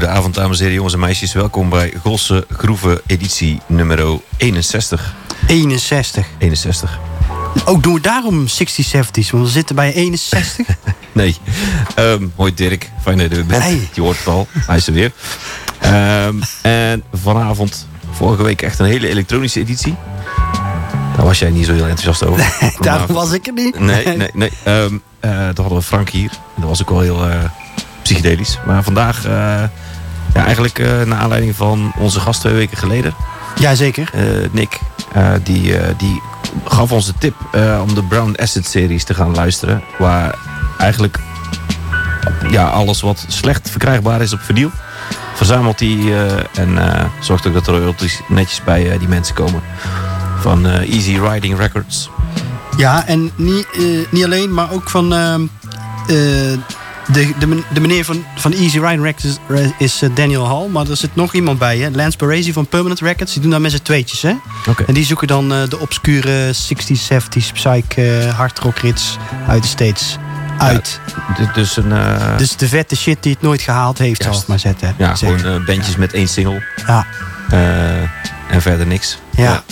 Een uh, goede avond, dames en heren, jongens en meisjes. Welkom bij Gosse Groeven, editie nummer 61. 61. 61. Ook doen we daarom 60, 70s, want we zitten bij 61. nee. Um, hoi Dirk, fijn dat je er bent. Hey. Je hoort het al, hij is er weer. Um, en vanavond, vorige week echt een hele elektronische editie. Daar was jij niet zo heel enthousiast over. Nee, daarom was ik er niet. Nee, nee, nee. Um, uh, toen hadden we Frank hier. Dat was ook wel heel uh, psychedelisch. Maar vandaag, uh, ja, eigenlijk uh, naar aanleiding van onze gast twee weken geleden. Jazeker. Uh, Nick, die, die gaf ons de tip om de Brown Acid series te gaan luisteren. Waar eigenlijk ja, alles wat slecht verkrijgbaar is op vinyl verzamelt hij en zorgt ook dat er royalties netjes bij die mensen komen. Van Easy Riding Records. Ja, en niet, uh, niet alleen, maar ook van uh, uh, de, de, de meneer van, van Easy Ride Records is uh, Daniel Hall. Maar er zit nog iemand bij, hè? Lance Baresi van Permanent Records. Die doen dat met z'n tweetjes, hè? Okay. En die zoeken dan uh, de obscure 60s, 70s, psych, uh, hard rock rits uit de States uit. Ja, dus, een, dus de vette shit die het nooit gehaald heeft, zal ik maar zetten. Ja, gewoon bandjes met één single. Ja. En verder niks. Ja. ja.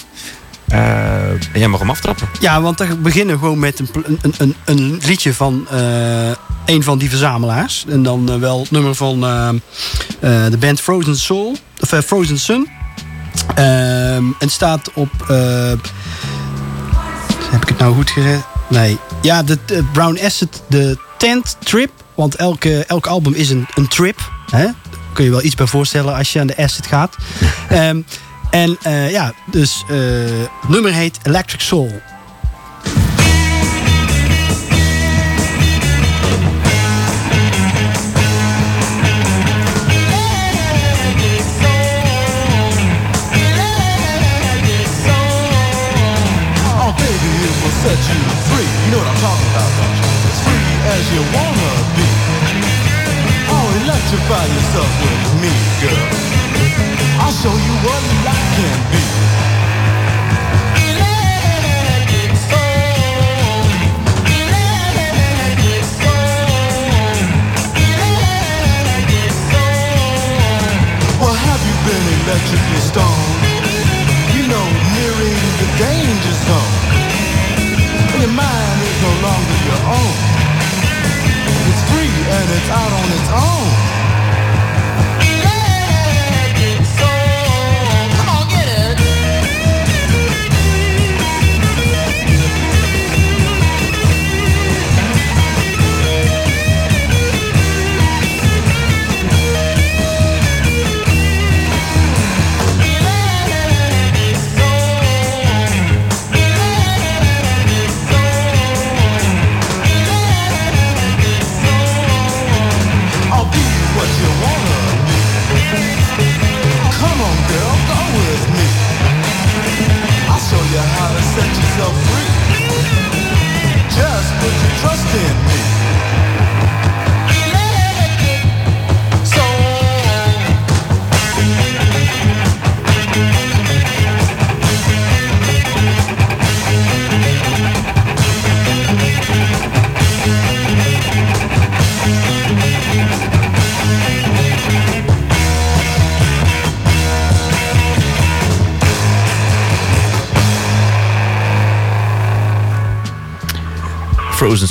Uh, en jij mag hem aftrappen. Ja, want we beginnen gewoon met een, een, een, een liedje van uh, een van die verzamelaars. En dan uh, wel het nummer van de band Frozen Soul. Of Frozen Sun. en het staat op... heb ik het nou goed gezegd? Nee. Ja, de, de Brown Acid, de tent trip. Want elke, elk album is een, een trip. Hè? Daar kun je wel iets bij voorstellen als je aan de acid gaat. um, en uh, ja, dus uh, het nummer heet Electric Soul. set you free. You know what I'm talking about, don't you? As free as you wanna be. Oh, electrify yourself with me, girl. I'll show you what life can be. Have you been electrically stoned? You know, nearing the danger zone. Your mind is no longer your own. It's free and it's out on its own.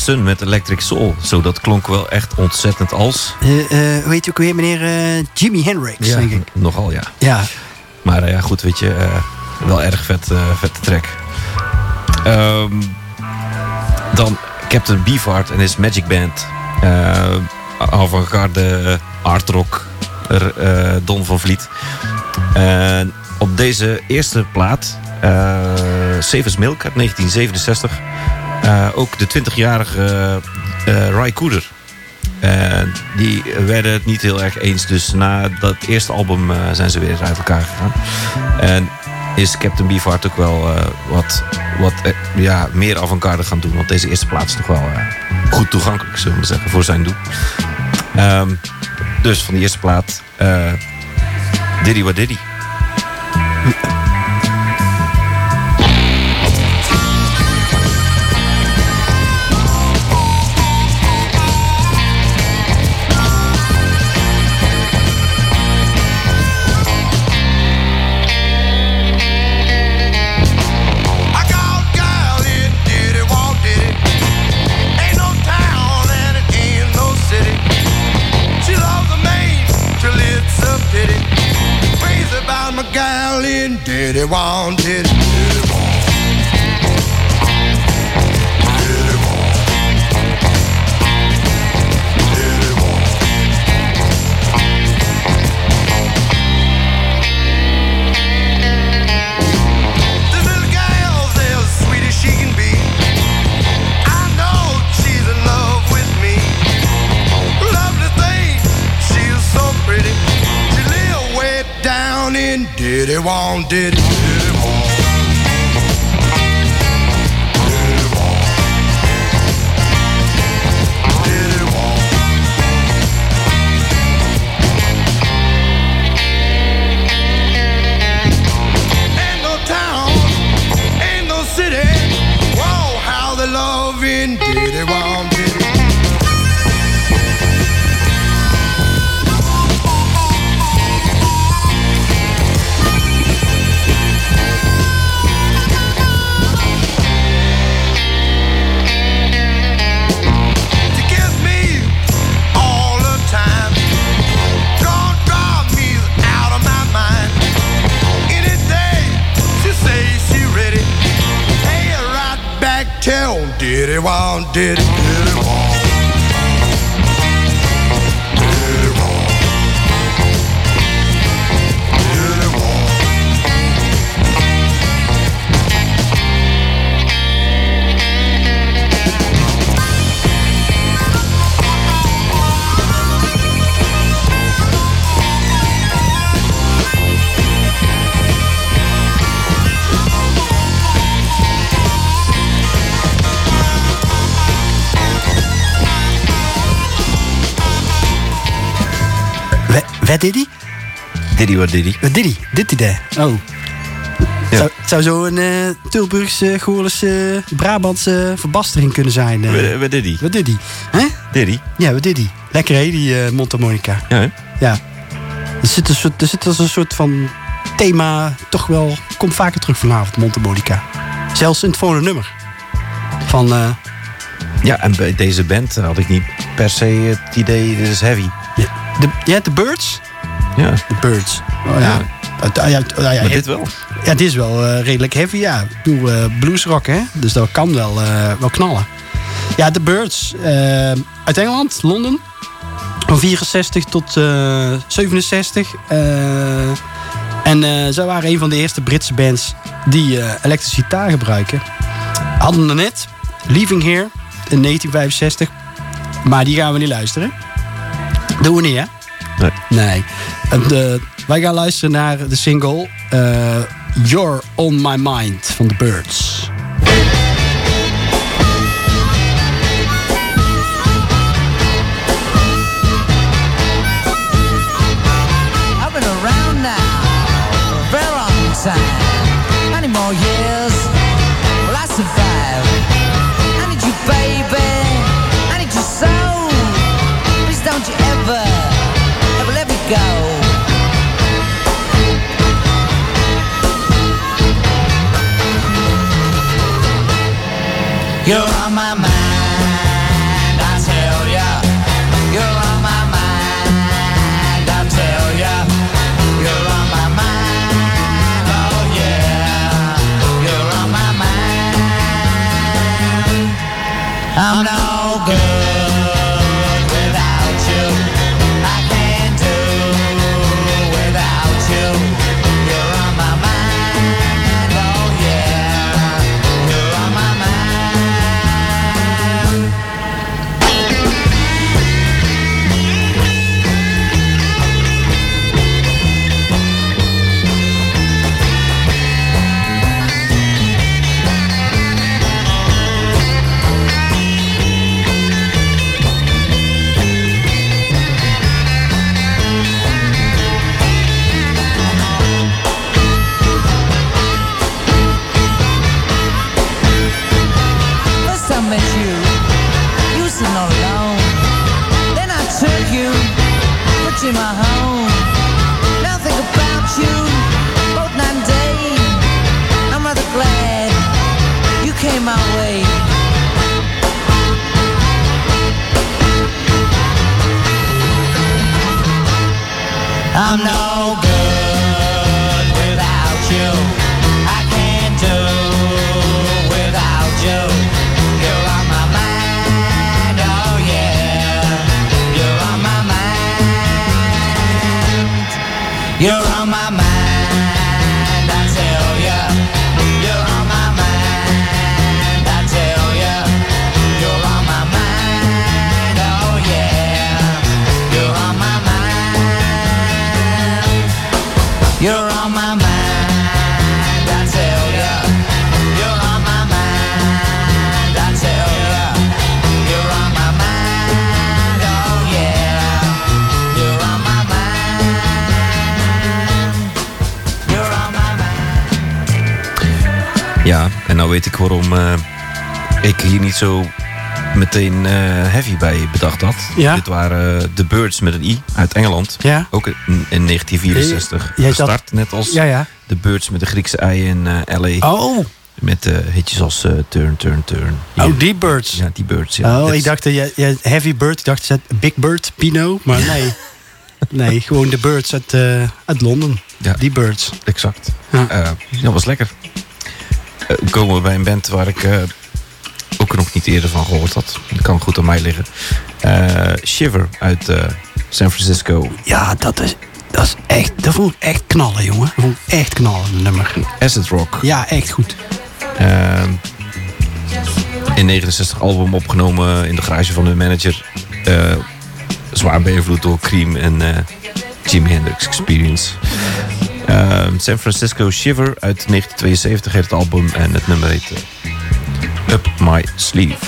Sun met Electric Soul. Zo, dat klonk wel echt ontzettend als... Uh, uh, hoe heet je ook weer, meneer uh, Jimi Hendrix, ja, denk ik. Nogal, ja. Ja. Maar ja, goed, weet je, wel erg vet, vette track. Um, dan Captain Beefheart en his Magic Band. Avant-garde art rock, Don van Vliet. op deze eerste plaat, Savers Milk uit 1967... Uh, ook de 20-jarige uh, Ry Cooder. Uh, die werden het niet heel erg eens. Dus na dat eerste album zijn ze weer uit elkaar gegaan. En is Captain Beefheart ook wel wat, wat ja, meer avant-garde gaan doen. Want deze eerste plaats is toch wel goed toegankelijk, zullen we zeggen, voor zijn doel. Um, dus van die eerste plaat, Diddy Wa Diddy. really wanted Diddy Wong, Wat Diddy? Diddy wat Diddy. Wat Diddy? Dit idee. Oh. Ja. Zou, zou zo een eh Tilburgse, Goorlense, Brabantse verbastering kunnen zijn. eh. Wat Diddy. Wat Diddy? Hè? Diddy. Ja, wat Diddy? Lekker hè, die mondharmonica. Ja, hè? Ja. Er zit, een soort, er zit als een soort van thema, toch wel, komt vaker terug vanavond, mondharmonica. Zelfs in het volgende nummer. Van, eh, Ja, en bij deze band had ik niet per se het idee, dit is heavy. Ja, de, ja, The Birds? Ja, The Birds. Oh, ja. Ah, ja, ah, ja, maar het- dit wel. Ja, het is wel eh, redelijk heavy, ja. Ik bedoel, eh, bluesrock, hè. Dus dat kan wel, eh, wel knallen. Ja, The Birds. uit Engeland, Londen. Van 64 tot eh, 67. eh, en eh zij waren een van de eerste Britse bands die eh, elektrische gitaar gebruiken. Hadden er net Leaving Here in 1965. Maar die gaan we niet luisteren. Doen we niet, hè? Nee. De, wij gaan luisteren naar de single eh, You're On My Mind van The Birds. You're on my mind. Nou weet ik waarom eh, ik hier niet zo meteen eh, heavy bij bedacht had. Ja? Dit waren The Birds met een I uit Engeland. Ja? Ook in, in 1964 Jij zat- gestart. Net als Ja, ja. The Birds met de Griekse ei in eh, L.A. Oh, Met eh, hitjes als eh, Turn, Turn, Turn. Hier. oh die birds. Ja, die Birds. Ja. Oh, ik dacht je, Heavy Bird, ik dacht Big Bird, Pino, maar nee. nee, gewoon de birds uit, eh, uit Londen. Ja. Die birds. Exact. Ja. Eh, dat was lekker. Eh, komen we bij een band waar ik eh, ook nog niet eerder van gehoord had. Dat kan goed aan mij liggen. Eh, Shiver uit San Francisco. Ja, dat is, dat is echt, dat vond ik echt knallen, jongen. Dat vond ik echt knallen, een nummer. Acid Rock. Ja, echt goed. Eh, in 69 album opgenomen in de garage van hun manager. Zwaar beïnvloed door Cream en eh, Jimi Hendrix Experience. Eh, San Francisco Shiver uit 1972 heet het album en het nummer heet eh, Up My Sleeve.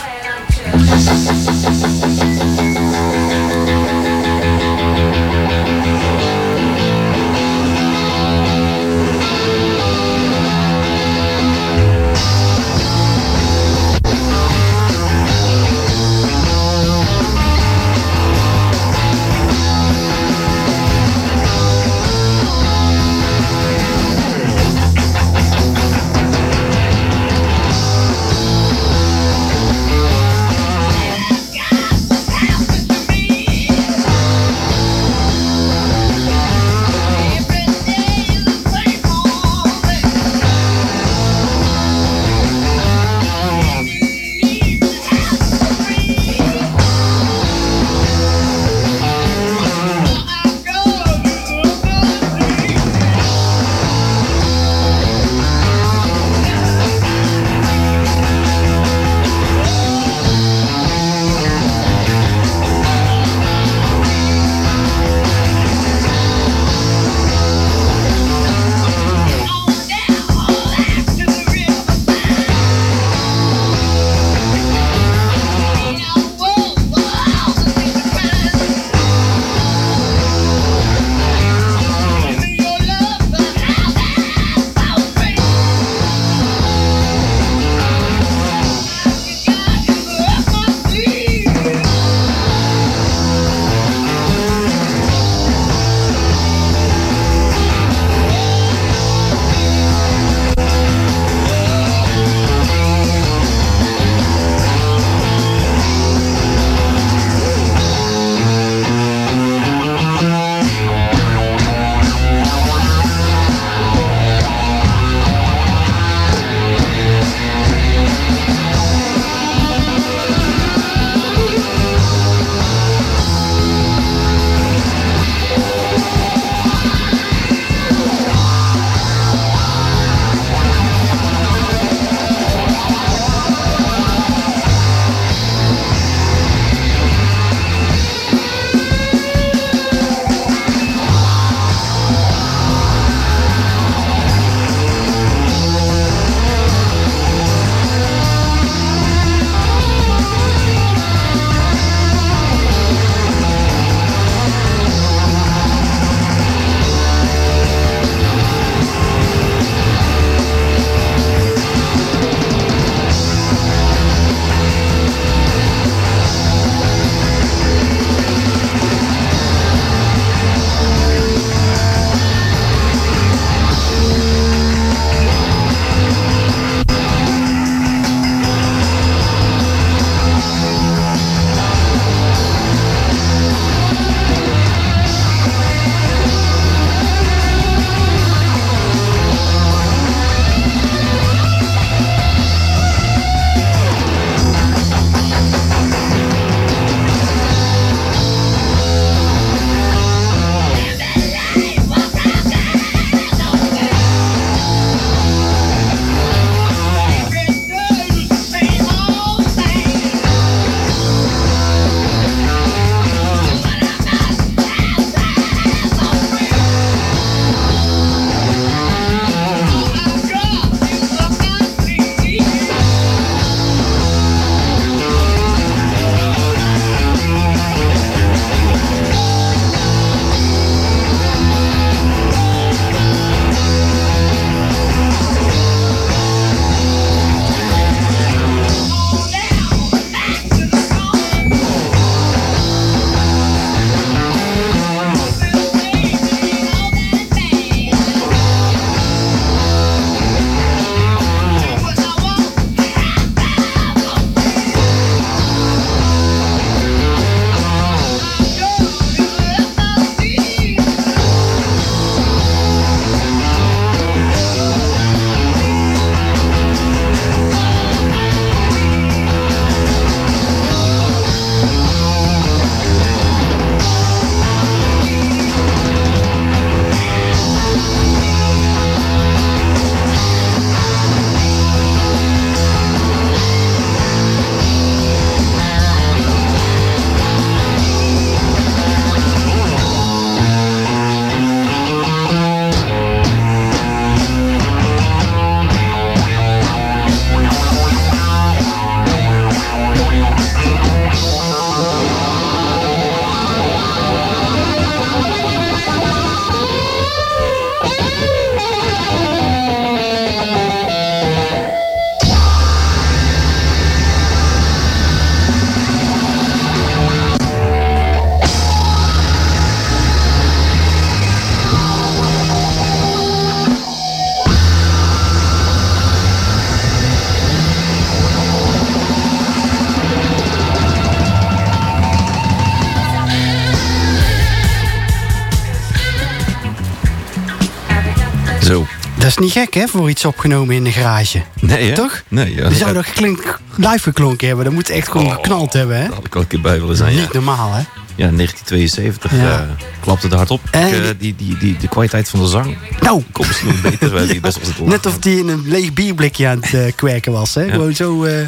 Zo. Dat is niet gek, hè, voor iets opgenomen in de garage. Nee, hè? Toch? Nee, ja. Die zou nog geklink, live geklonken hebben. Dat moet echt gewoon Oh. geknald hebben, hè? Daar had ik al een keer bij willen zijn, ja. Niet normaal, hè? Ja, 1972 Ja. eh, klapte het hard op. En- Ik, eh, die, die, die, de kwaliteit van de zang Nou, komt misschien nog beter. Die best net of die in een leeg bierblikje aan het eh, kwerken was, hè? Gewoon zo, eh,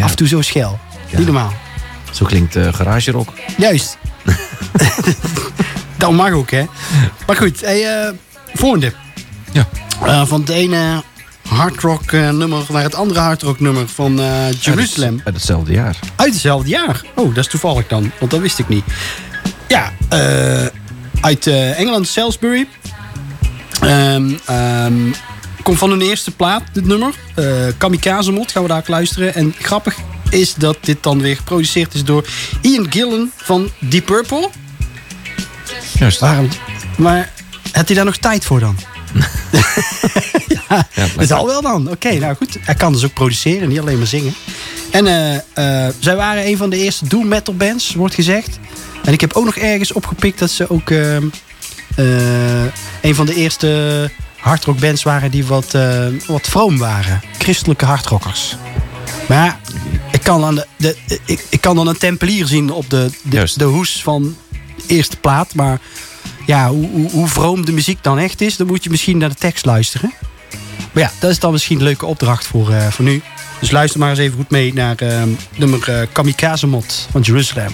af en toe zo schel. Niet normaal. Zo klinkt eh garage rock. Juist. dat mag ook, hè? Maar goed, hey, eh, volgende. Ja. Eh, van het ene hardrock eh, nummer naar het andere hardrock nummer van eh, Jeruzalem. Uit hetzelfde jaar. Uit hetzelfde jaar. Oh, dat is toevallig dan, want dat wist ik niet. Ja, uit Engeland, Salisbury. Ehm, ehm, komt van hun eerste plaat, dit nummer. Kamikaze Mod, gaan we daar ook luisteren. En grappig is dat dit dan weer geproduceerd is door Ian Gillan van Deep Purple. Juist. Waarom? Maar had hij daar nog tijd voor dan? ja, Ja, dat zal wel dan. Oké, nou goed. Hij kan dus ook produceren, niet alleen maar zingen. En eh, eh, zij waren een van de eerste doom metal bands, wordt gezegd. En ik heb ook nog ergens opgepikt dat ze ook eh, eh, een van de eerste hardrock bands waren die wat, wat vroom waren. Christelijke hardrockers. Maar ja, ik kan, aan de, de, ik, ik kan dan een tempelier zien op de, de, de hoes van de eerste plaat. Maar ja, hoe, hoe, hoe vroom de muziek dan echt is, dan moet je misschien naar de tekst luisteren. Maar ja, dat is dan misschien een leuke opdracht voor, eh, voor nu. Dus luister maar eens even goed mee naar eh, nummer eh, Kamikaze Mod van Jerusalem.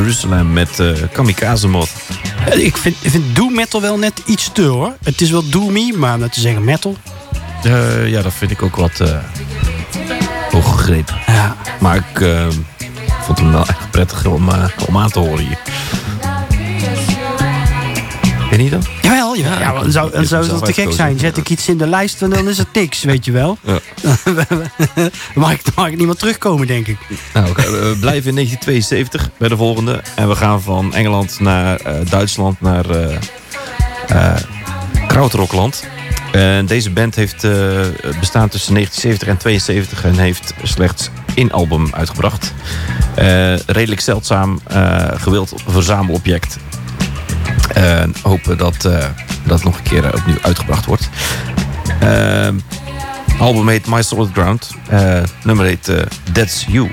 Jerusalem met eh Kamikaze Mod. Eh, Ik vind, ik vind doom metal wel net iets te hoor. Het is wel doomy, maar om te zeggen metal. Eh, ja, dat vind ik ook wat eh hoog gegrepen. Ja. Maar ik vond hem wel echt prettig om, om aan te horen hier. Ken je dat? Jawel, jawel. Ja, dan zou, dan dat te gek zijn. Zet ik iets in de lijst en dan is het niks, weet je wel. Ja. dan mag ik, dan mag ik niet meer terugkomen, denk ik. Nou, oké, we blijven in 1972 bij de volgende. En we gaan van Engeland naar eh, Duitsland naar eh Krautrockland. En deze band heeft bestaan tussen 1970 en 72 en heeft slechts één album uitgebracht. Redelijk zeldzaam, gewild verzamelobject. En hopen dat eh, dat nog een keer eh, opnieuw uitgebracht wordt. Eh, album heet My Solid Ground. Nummer heet That's You.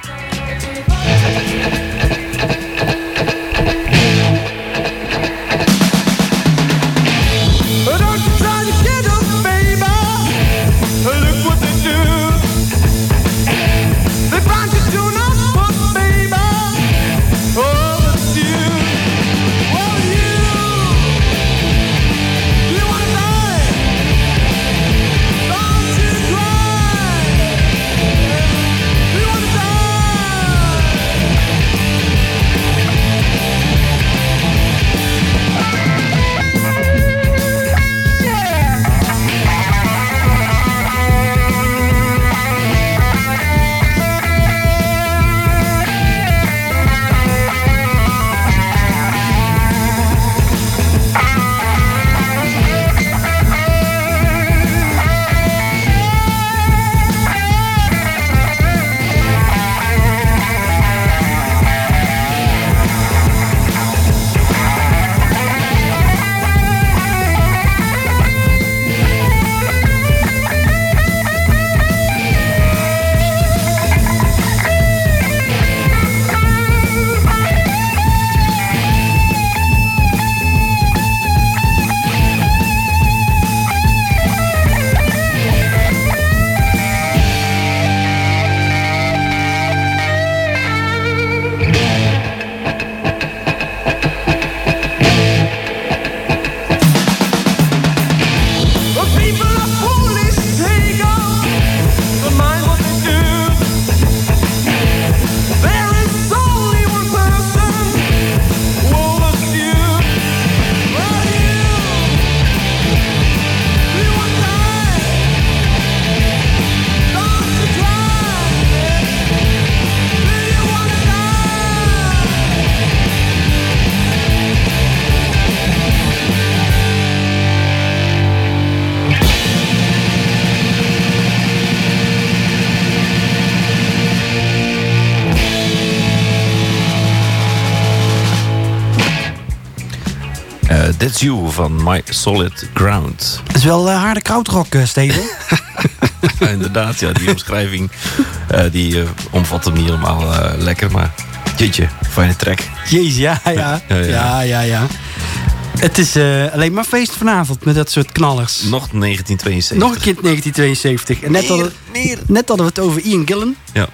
That's You van My Solid Ground. Het is wel eh, harde krautrock, eh, Steven. Ja, inderdaad, ja, die omschrijving eh, die omvat hem niet helemaal lekker, maar jeetje, fijne track. Jezus, ja, ja. Ja, ja. Ja, ja, ja. Het is eh, alleen maar feest vanavond met dat soort knallers. Nog 1972. Nog een keer 1972. En net, hadden, net hadden we het over Ian Gillan. Ja.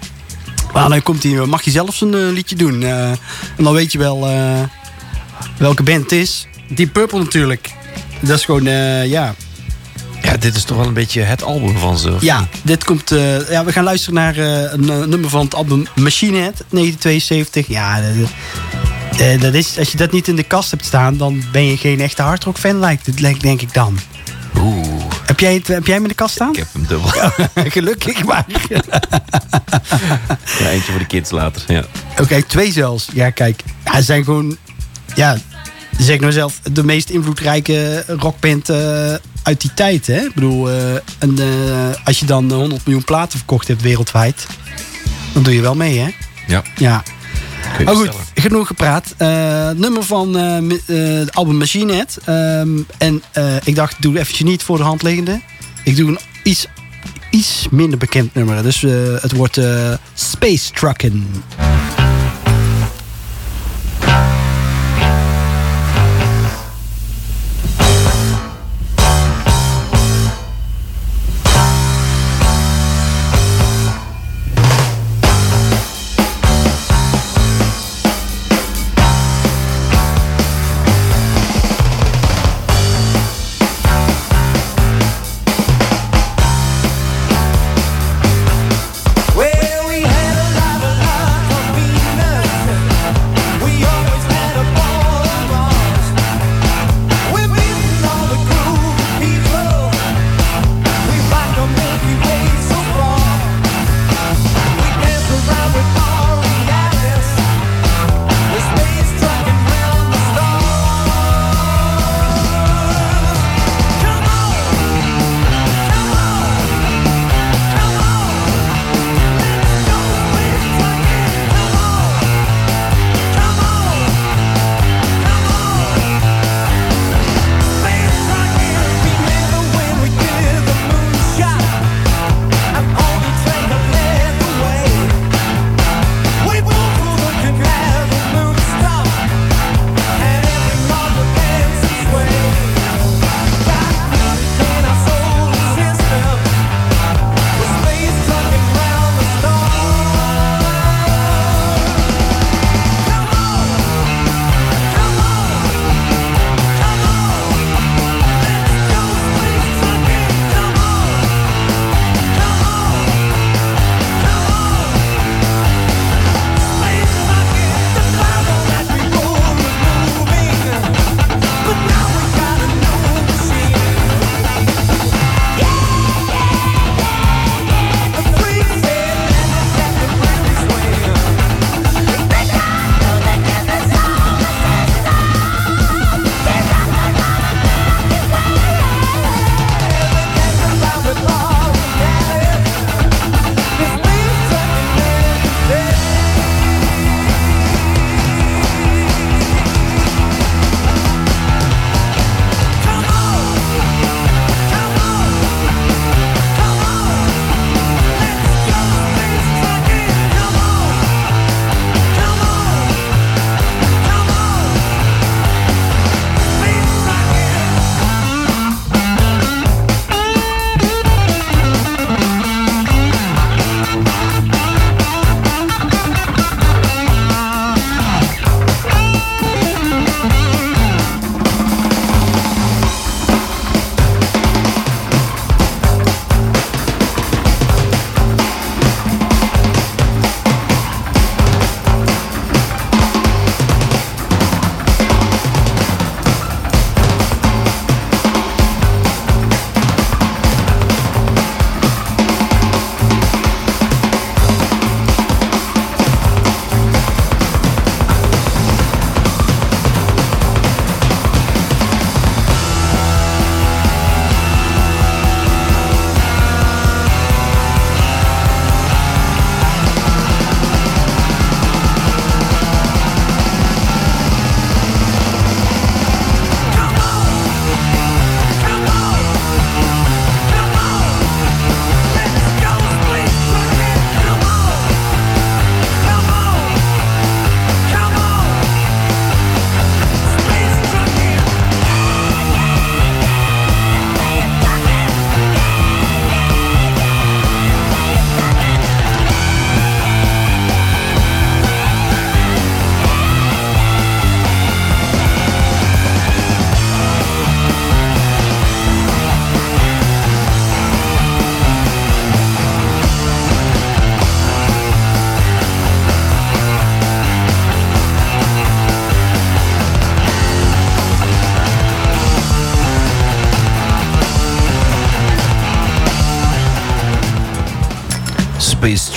Maar dan komt hij, mag je zelf een eh, liedje doen. Eh, en dan weet je wel eh, welke band het is. Deep Purple natuurlijk. Dat is gewoon, eh, ja. ja, dit is toch wel een beetje het album van ze. Ja, dit komt, eh, ja, we gaan luisteren naar eh, een nummer van het album Machine Head 1972. Ja, dat, dat is, als je dat niet in de kast hebt staan, dan ben je geen echte hardrock fan, lijkt het, lijkt- denk ik dan. Oeh, Heb jij, het, heb jij hem in de kast staan? ik heb hem dubbel. Gelukkig maar. Ja, eentje voor de kids later. Ja. Oké, twee zelfs. Ja, kijk. Ja, ze zijn gewoon... Ja, zeg nou zelf, de meest invloedrijke rockband eh, uit die tijd. Hè? Ik bedoel, eh, en, eh, als je dan 100 miljoen platen verkocht hebt wereldwijd... dan doe je wel mee, hè? ja, Ja. Maar goed, genoeg gepraat. Nummer van het album Machine Head. Ehm, en ik dacht, doe eventjes niet voor de hand liggende. Ik doe een iets, iets minder bekend nummer. Dus het wordt Space Truckin'.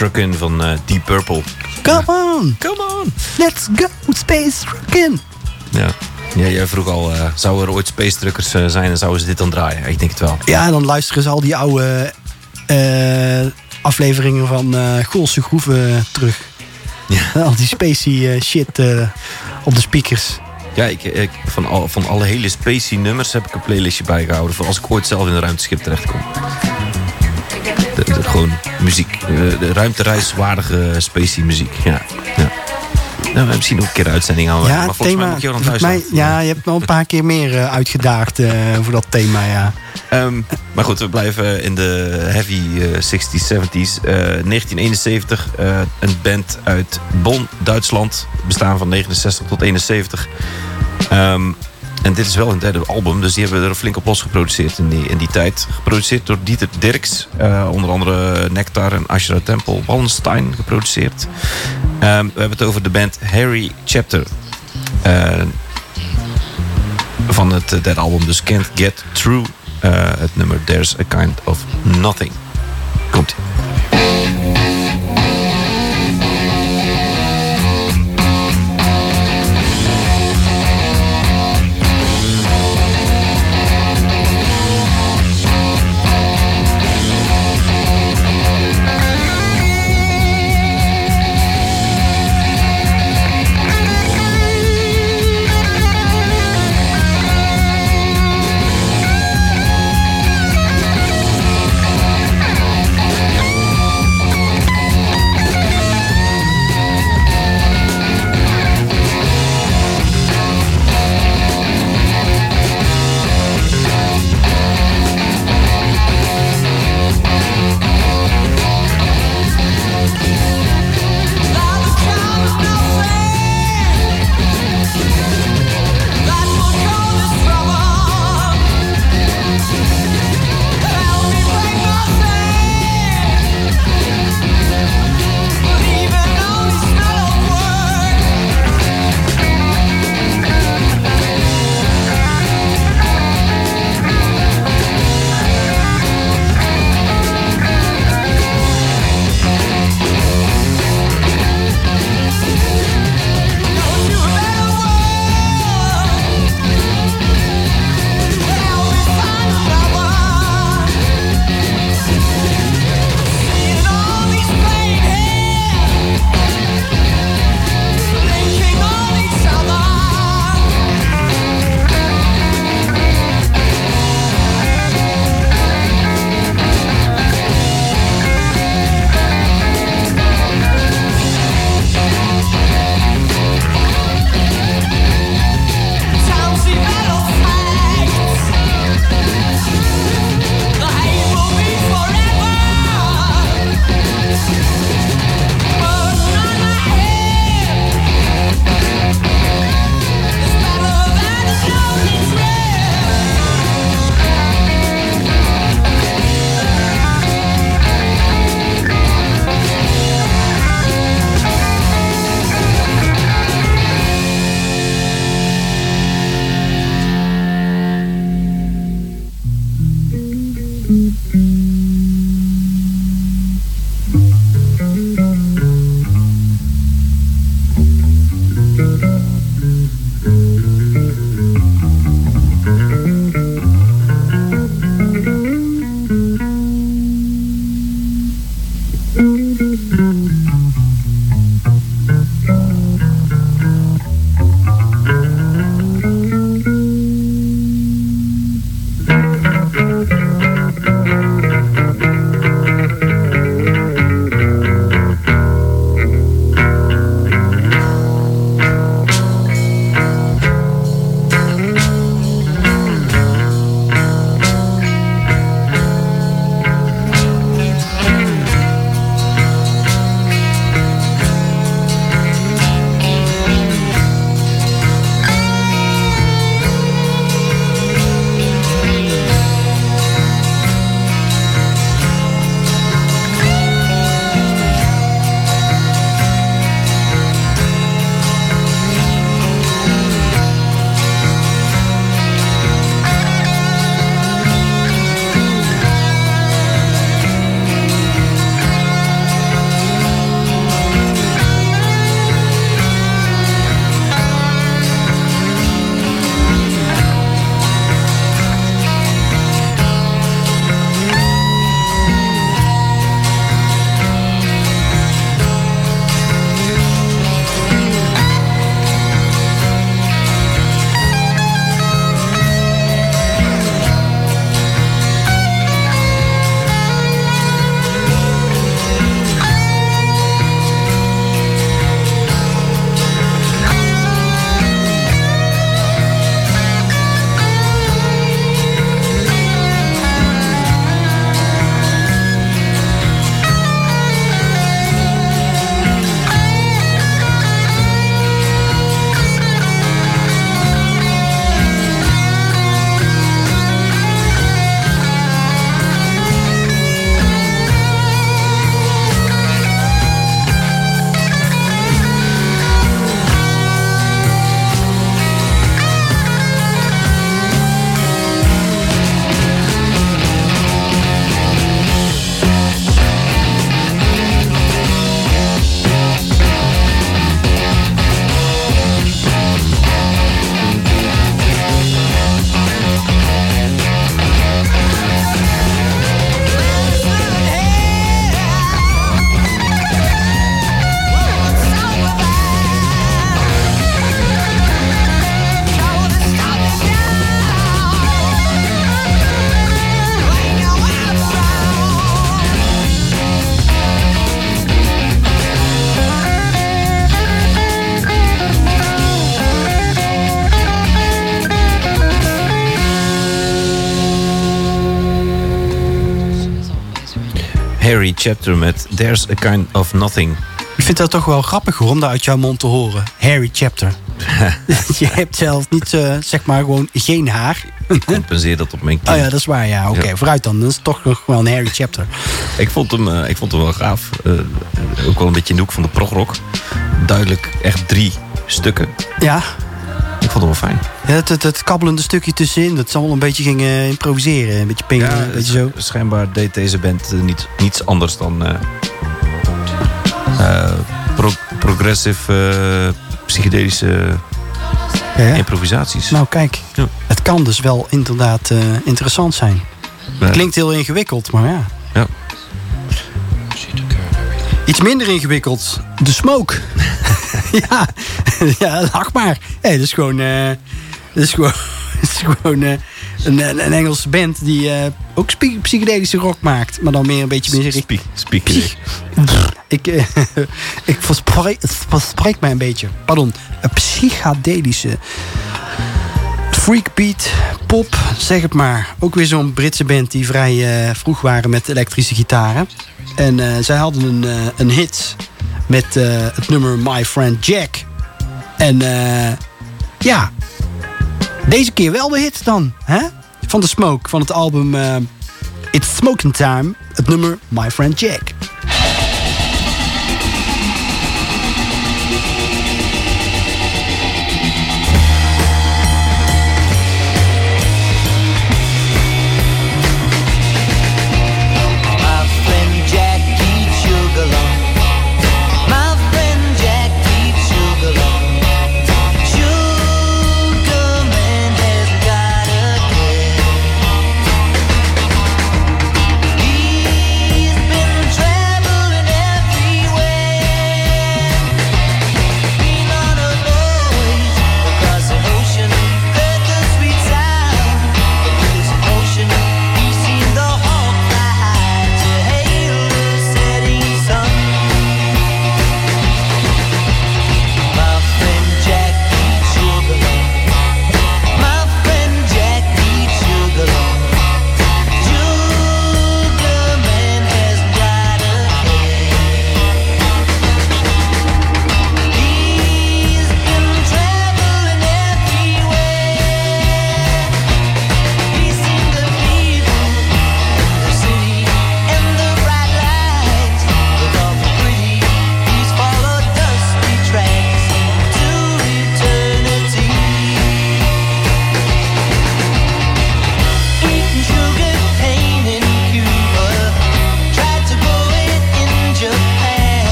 Truckin' van eh, Deep Purple. Come on, Come on! let's go, Space Truckin'. Ja. ja, jij vroeg al, eh zouden er ooit Space Truckers eh, zijn en zouden ze dit dan draaien? Ik denk het wel. Ja, en dan luisteren ze al die oude eh, afleveringen van eh Goolse Groeven terug. Ja. Al die spacey shit eh, op de speakers. Ja, ik, ik, van, al, van alle hele spacey nummers heb ik een playlistje bijgehouden... voor als ik ooit zelf in een ruimteschip terechtkom. De, de- gewoon muziek. De, de ruimtereiswaardige spacey muziek. Ja, ja. Nou, we misschien ook een keer uitzending houden. ja, maar volgens mij moet je wel volgens thuis mij, laten. ja, je hebt me al een paar keer meer eh, uitgedaagd eh, voor dat thema, ja. Ehm, maar goed, we blijven in de heavy eh, 60s, 70s. Eh, 1971, eh, een band uit Bonn, Duitsland. Bestaan van 69 tot 71. Ehm, en dit is wel hun derde album, dus die hebben er flink op los geproduceerd in die, in die tijd. Geproduceerd door Dieter Dirks. eh, onder andere Nectar en Ashra Temple Wallenstein geproduceerd. Ehm, we hebben het over de band Harry Chapter. Eh, van het eh, derde album, dus Can't Get Through. eh, het nummer There's a Kind of Nothing. Komt Harry Chapter met There's a Kind of Nothing. Ik vind dat toch wel grappig hoor, om dat uit jouw mond te horen. Harry Chapter. je hebt zelf niet, eh, zeg maar, gewoon geen haar. Compenseer dat op mijn kin. Oh ja, dat is waar, ja. Oké, Ja. vooruit dan. Dat is toch nog wel een Harry Chapter. Ik, vond hem, eh, ik vond hem wel gaaf. Eh, ook wel een beetje in de hoek van de progrock. Duidelijk echt drie stukken. Ja, Ik vond hem wel fijn. ja het, het, het kabbelende stukje tussenin. Dat ze allemaal een beetje gingen improviseren. Een beetje pingen, een beetje zo. Schijnbaar deed deze band eh, niet, niets anders dan eh, eh, pro- progressive eh, psychedelische Ja, improvisaties. Nou, kijk. Het kan dus wel inderdaad eh, interessant zijn. Eh, Klinkt heel ingewikkeld, maar ja. Ja. Iets minder ingewikkeld. De smoke. ja, ja, lach maar. Hey, dat is gewoon... eh, dat is gewoon, dat is gewoon eh, een, een, Engelse band die eh, ook psychedelische rock maakt. Maar dan meer een beetje meer. Spie- Ik, ik verspreek, het mij een beetje. Pardon. Een psychedelische freakbeat, pop, zeg het maar. Ook weer zo'n Britse band die vrij vroeg waren met elektrische gitaren. En zij hadden een, een hit met het nummer My Friend Jack. En eh, ja, deze keer wel de hit dan. Hè? Van de Smoke, van het album eh, It's Smoking Time. Het nummer My Friend Jack.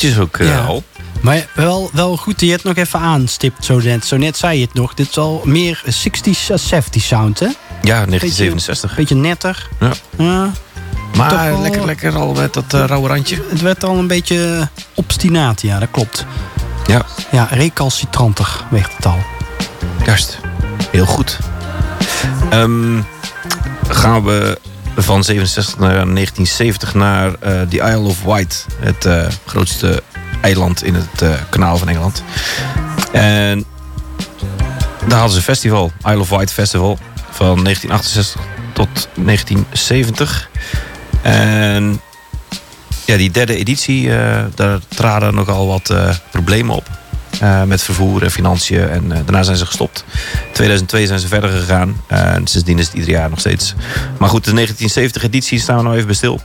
Pedaaltjes ook eh, Ja. al. Maar wel, wel goed dat je het nog even aanstipt. Zo net, zo net zei je het nog. Dit is al meer 60s, 70s sound, hè? Ja, 1967. Beetje netter. Ja. Ja, Maar lekker, lekker al met dat eh, rauwe randje. het werd al een beetje obstinaat, ja, dat klopt. Ja, Ja, recalcitranter werd het al. juist. Heel goed. Ehm, gaan we van 67 naar 1970 naar eh the Isle of Wight. Het eh, grootste eiland in het eh, kanaal van Engeland. En daar hadden ze een festival. Isle of Wight Festival. Van 1968 tot 1970. En ja, die derde editie, daar traden nogal wat problemen op. Eh, met vervoer en financiën. En eh, daarna zijn ze gestopt. In 2002 zijn ze verder gegaan. Eh, en sindsdien is het ieder jaar nog steeds. Maar goed, de 1970 editie staan we nou even bij stil.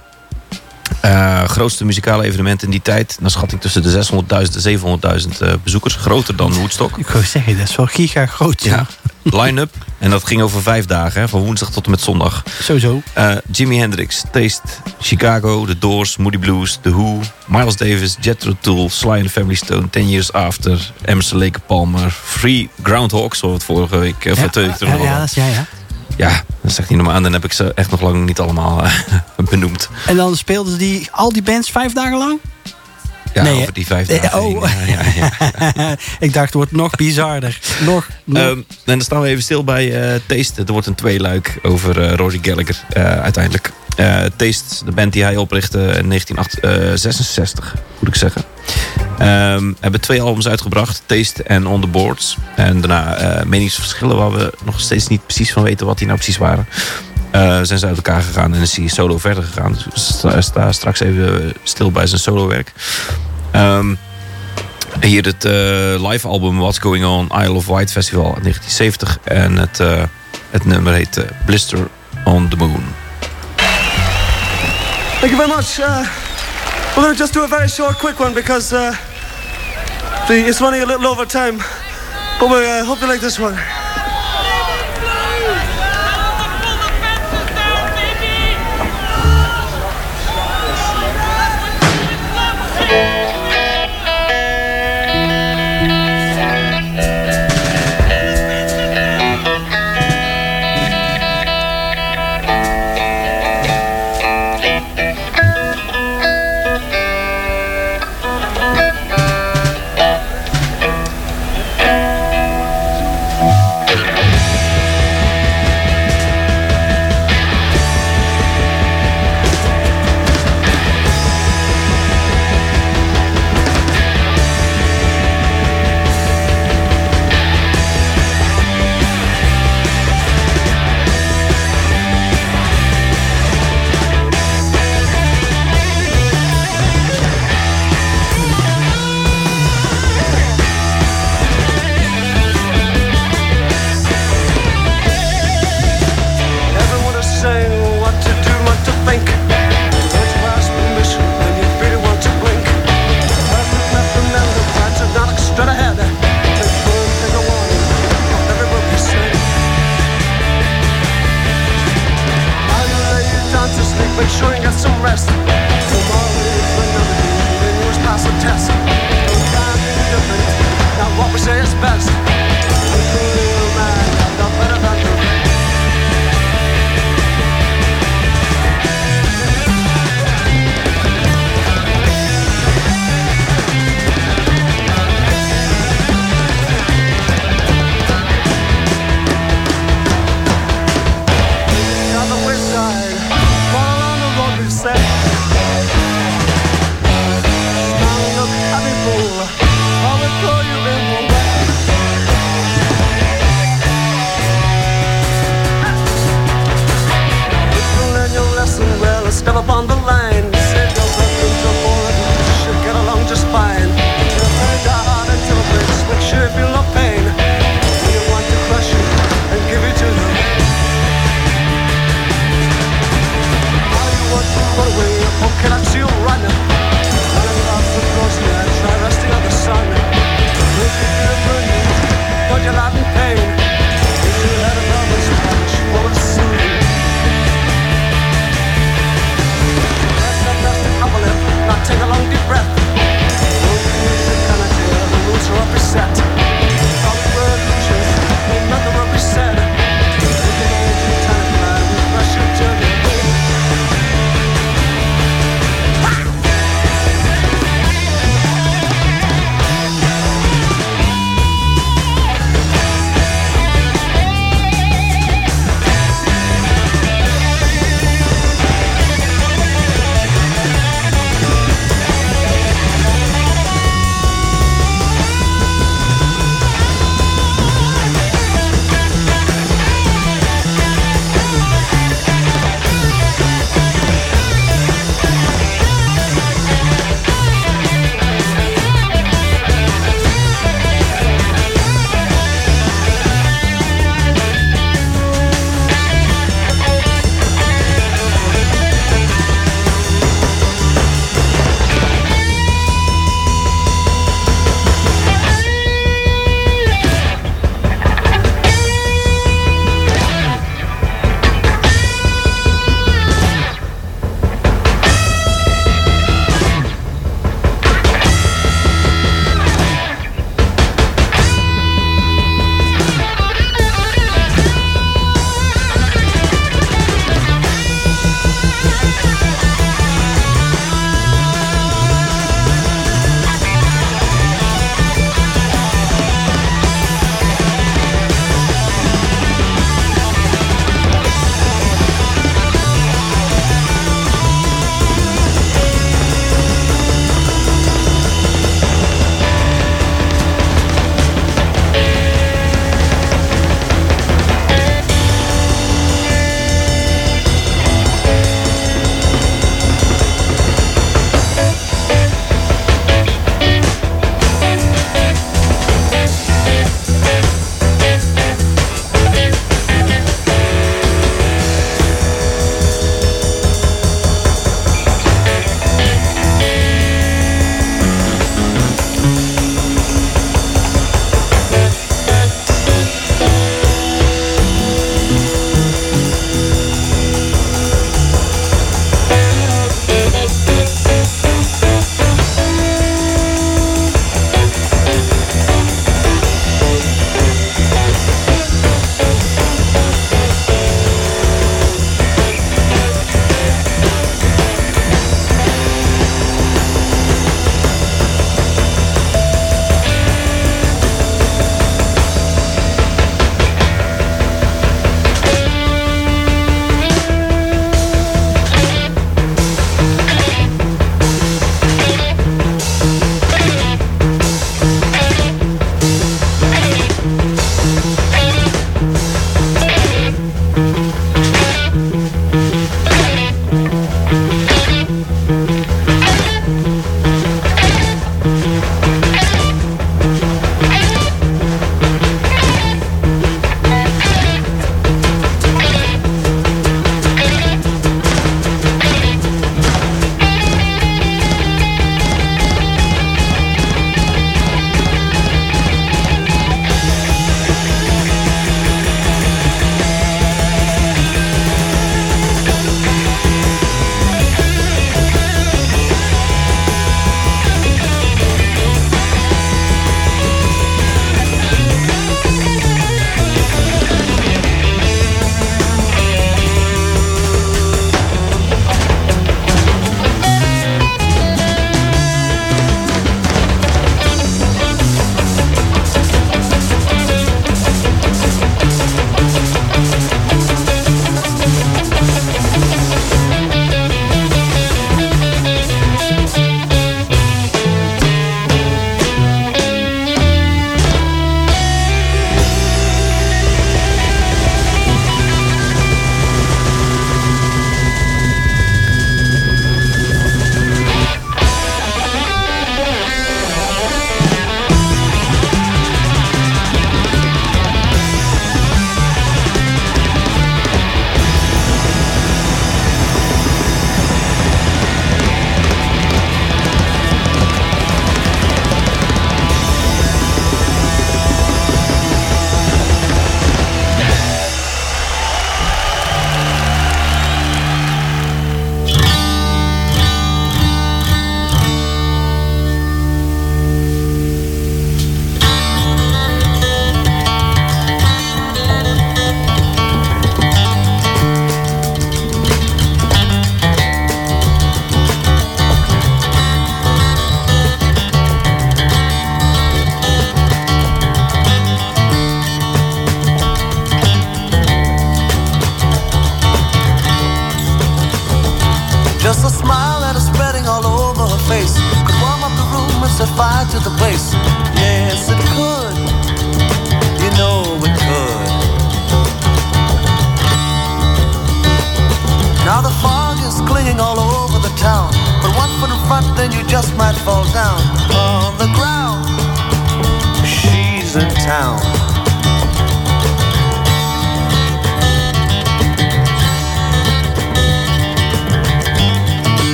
Eh, grootste muzikale evenement in die tijd. Dan schat ik tussen de 600.000 en 700.000 eh, bezoekers. Groter dan Woodstock. Ik wou zeggen, dat is wel giga groot. Ja. Line-up. En dat ging over vijf dagen. Hè, van woensdag tot en met zondag. Sowieso. Eh, Jimi Hendrix, Taste, Chicago, The Doors, Moody Blues, The Who, Miles Davis, Jethro Tull, Sly and the Family Stone, Ten Years After, Emerson Lake Palmer, Free Groundhog, zoals we het vorige week, of ja, twee weken terug ja, ja, ja, ja. Dat is echt niet normaal. En dan heb ik ze echt nog lang niet allemaal eh, benoemd. En dan speelden ze die, al die bands vijf dagen lang? Ja, Nee, over die vijf dagen. oh. Ja, ja, ja. ik dacht, het wordt nog bizarder. Nog, nog. Ehm, en dan staan we even stil bij eh, Taste. Er wordt een tweeluik over eh Rory Gallagher uiteindelijk. Eh, Taste, de band die hij oprichtte in 1966, moet ik zeggen. Ehm hebben twee albums uitgebracht, Taste en On The Boards. En daarna eh, meningsverschillen waar we nog steeds niet precies van weten wat die nou precies waren. Eh, zijn ze uit elkaar gegaan en is hij solo verder gegaan. Dus sta, straks even stil bij zijn solowerk. Ehm hier het eh, live album What's Going On Isle of Wight Festival in 1970. En het, eh, het nummer heet eh, Blister on the Moon. Thank you very much. Uh, we're going to just do a very short, quick one because uh, the, it's running a little over time. But we uh, hope you like this one. Everyone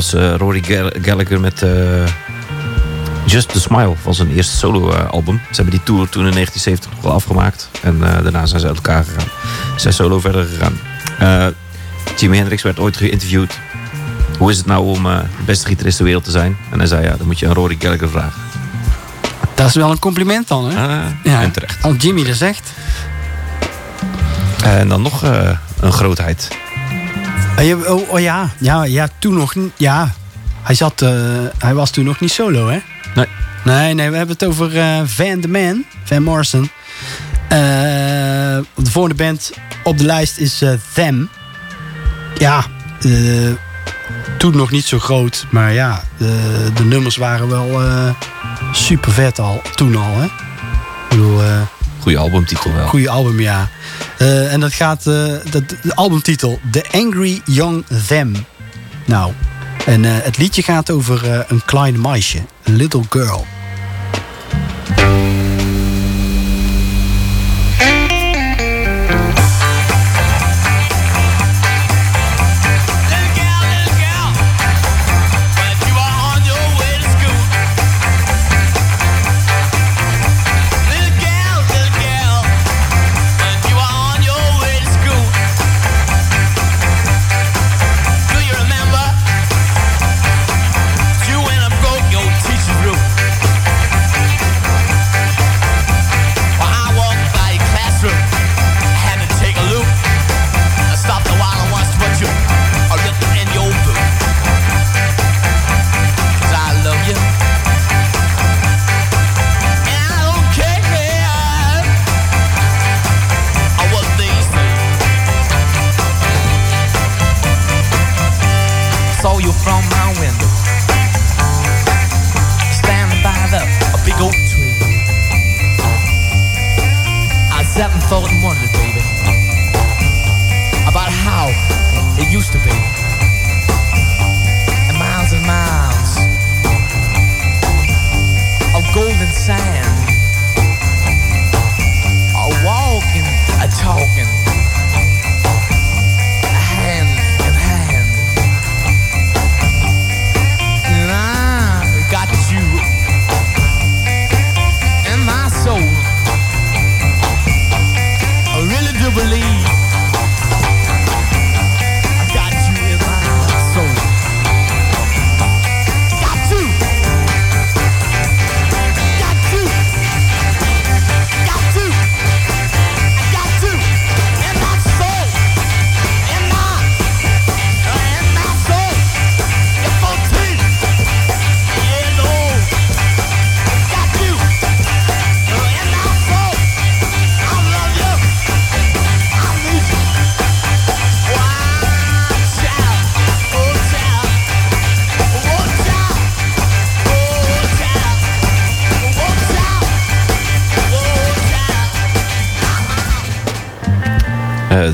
was eh, Rory Gall- Gallagher met eh, Just the Smile van zijn eerste solo-album. Ze hebben die tour toen in 1970 nog wel afgemaakt. En eh, daarna zijn ze uit elkaar gegaan. Ze zijn solo verder gegaan. Jimi Hendrix werd ooit geïnterviewd. Hoe is het nou om de beste gitarist ter wereld te zijn? En hij zei, ja, dan moet je aan Rory Gallagher vragen. Dat is wel een compliment dan, hè? Ah, ja. En terecht. Als Jimmy dat zegt. En dan nog een grootheid. Oh, ja, oh, oh ja. ja, ja, toen nog. Ja, hij, zat, eh, hij was toen nog niet solo, hè? Nee. Nee, nee, we hebben het over eh, Van the Man, Van Morrison. Eh, de volgende band op de lijst is Them. Ja, toen nog niet zo groot, maar ja, de, de nummers waren wel super vet al, toen al, hè? Ik bedoel, Goeie albumtitel wel. Goeie album, ja. Eh, en dat gaat, eh, dat, de albumtitel, The Angry Young Them. Nou, en eh, het liedje gaat over een klein meisje, een little girl.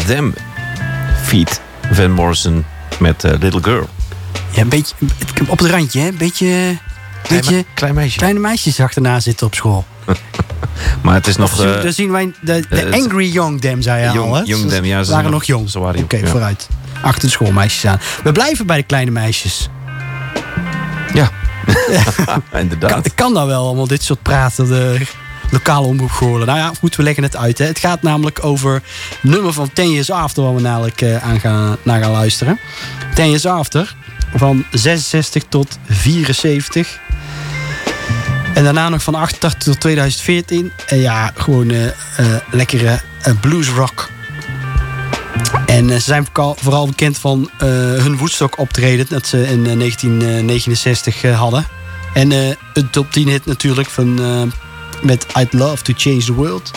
Them feat Van Morrison met eh, Little Girl. Ja, een beetje het- op het randje, hè? Een beetje, Klein, beetje klein meisje. kleine meisjes achterna zitten op school. Maar het is nog... eh, Daar zien wij de, de eh, Angry Young Dem, zei je Young- al, hè? Young Dem, ja, ze waren nog jong. ze waren Oké, ja. vooruit. Achter de schoolmeisjes aan. We blijven bij de kleine meisjes. ja, inderdaad. Kan, kan nou wel allemaal dit soort praten, de lokale omroep Goorlen. Nou ja, goed, we leggen het uit. Hè. Het gaat namelijk over nummer van Ten Years After... waar we namelijk eh, aan gaan, naar gaan luisteren. Ten Years After, van 66 tot 74... En daarna nog van 88 tot 2014. En ja, gewoon eh, eh, lekkere bluesrock. En ze zijn vooral- bekend van hun Woodstock optreden. Dat ze in eh, 1969 eh, hadden. En eh, een top 10 hit natuurlijk van, met I'd Love to Change the World.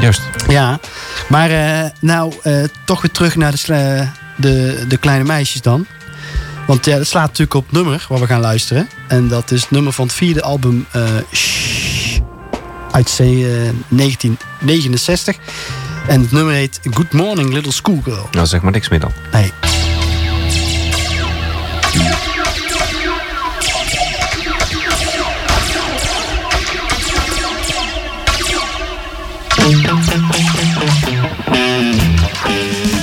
Juist. Ja, maar eh, nou eh, toch weer terug naar de, de, de kleine meisjes dan. Want ja, dat slaat natuurlijk op het nummer waar we gaan luisteren. En dat is het nummer van het vierde album eh, Shh, uit C, eh, 1969. En het nummer heet Good Morning Little Schoolgirl. Nou, zeg maar niks meer dan. Nee. thank you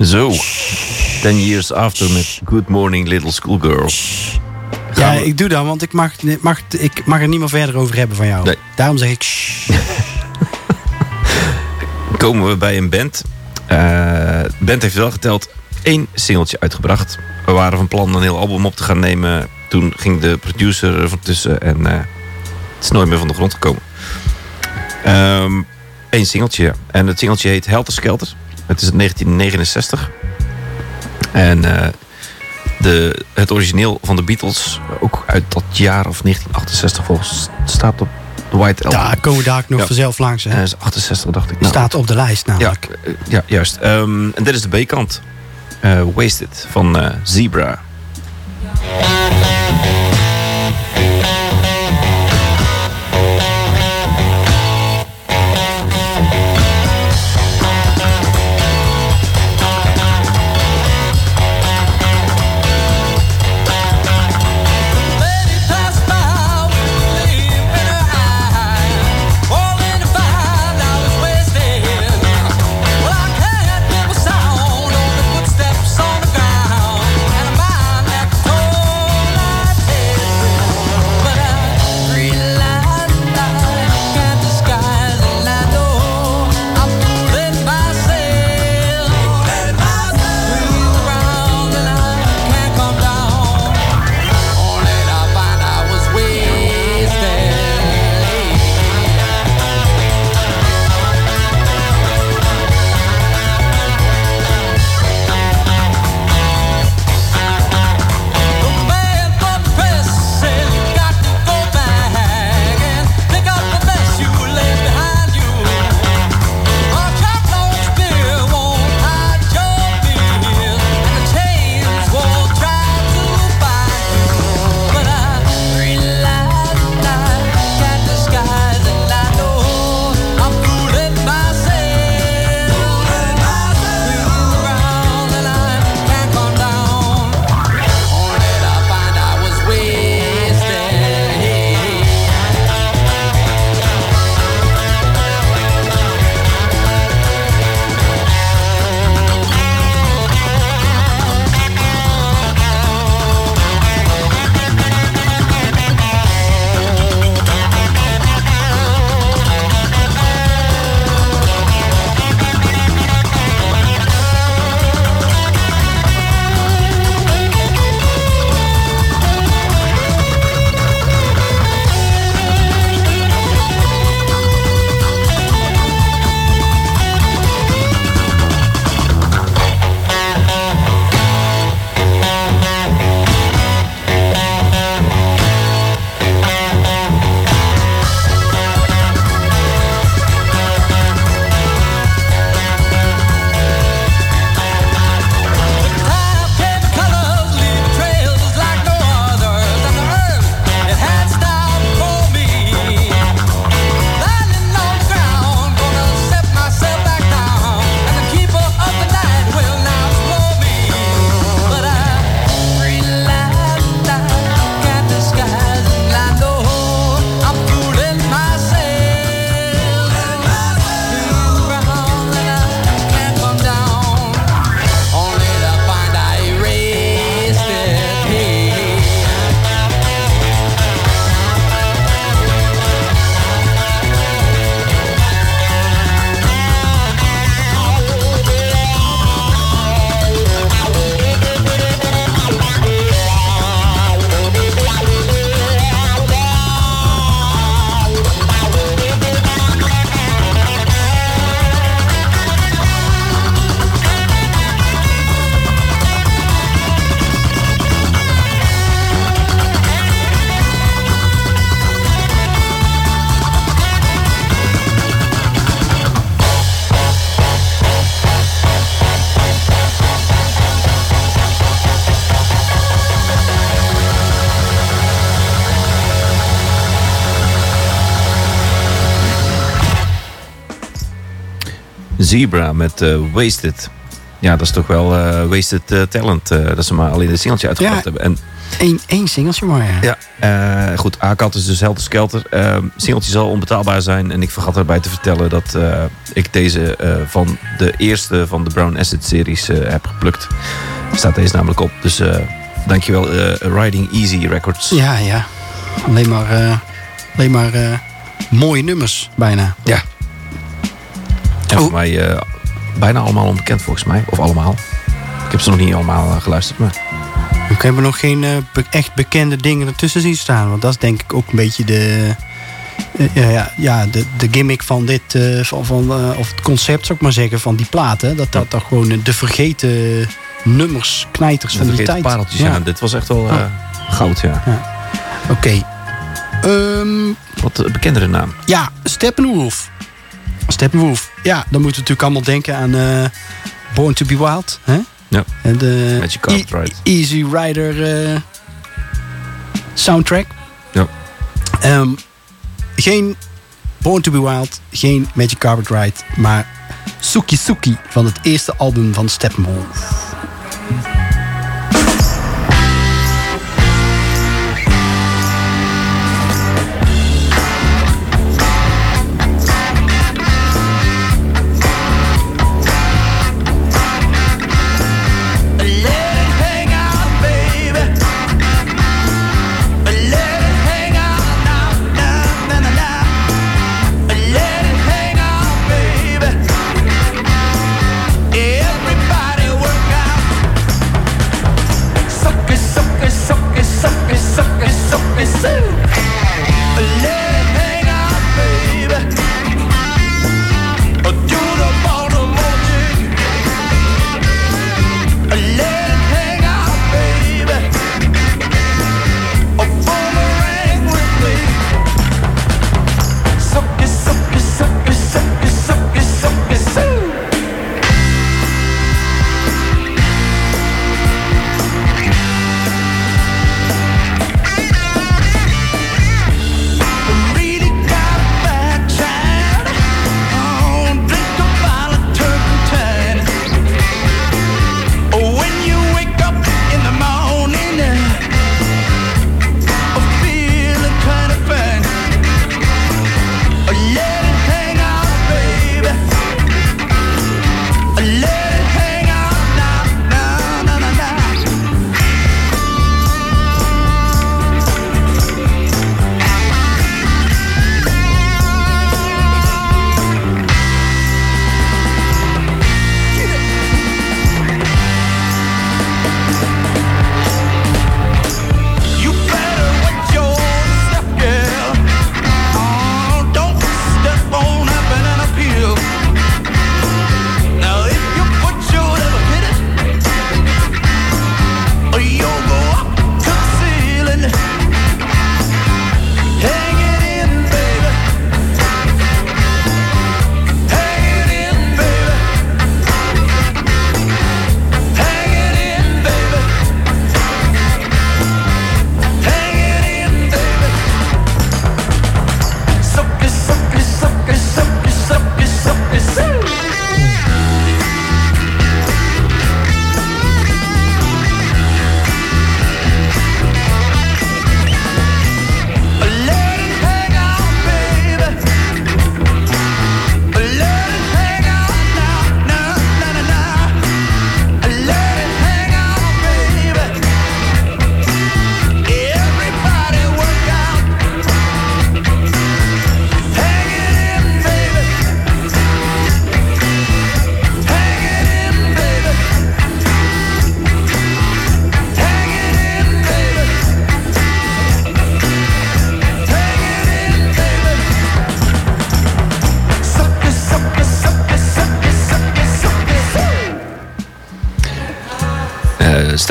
Zo. Ten years after met Good Morning Little Schoolgirl. Ja, ik doe dat, want ik mag, mag, ik mag er niet meer verder over hebben van jou. Nee. Daarom zeg ik... komen we bij een band. De band heeft wel geteld één singeltje uitgebracht. We waren van plan een heel album op te gaan nemen. Toen ging de producer er tussen en eh, het is nooit meer van de grond gekomen. Eén singeltje, ja. En het singeltje heet Helter Skelter. Het is uit 1969. En eh, de, het origineel van de Beatles, ook uit dat jaar of 1968 volgens, staat op de White Album. Daar komen we daar nog Ja. vanzelf langs. Hè. Eh, is 68 dacht ik. Nou, Staat op de lijst namelijk. eh, ja, juist. Ehm, en dit is de B-kant. Eh, Wasted van Zebra. Zebra met eh, Wasted. ja, dat is toch wel eh, wasted eh, talent. dat ze maar alleen een singeltje uitgebracht Ja. hebben. En Eén, één singeltje maar, ja. ja, eh, goed, Akat is dus Helter Skelter. Eh, singeltje zal onbetaalbaar zijn. En ik vergat erbij te vertellen dat ik deze van de eerste van de Brown Acid series heb geplukt. Staat deze namelijk op. Dus dankjewel Riding Easy Records. Ja, ja. Alleen maar, alleen maar mooie nummers, bijna. Ja. Oh. voor mij eh, bijna allemaal onbekend volgens mij. Of allemaal. Ik heb ze nog niet allemaal eh, geluisterd. Maar Ik heb er nog geen eh, be- echt bekende dingen ertussen zien staan. Want dat is denk ik ook een beetje de, ja, ja, ja, de, de gimmick van dit, van, van, of het concept zou ik maar zeggen, van die platen. Dat dat toch gewoon de vergeten nummers, knijters van de die tijd. pareltjes. Ja. dit was echt wel Oh. goud, ja. Oké. Ehm, Wat een bekendere naam. ja, Steppenwolf. Steppenwolf. Ja, dan moeten we natuurlijk allemaal denken aan eh, Born to be Wild. Hè? Ja. En de Magic Carpet E- Ride. Easy Rider eh, soundtrack. Ja. Ehm, geen Born to be Wild, geen Magic Carpet Ride, maar Suki Suki van het eerste album van Steppenwolf.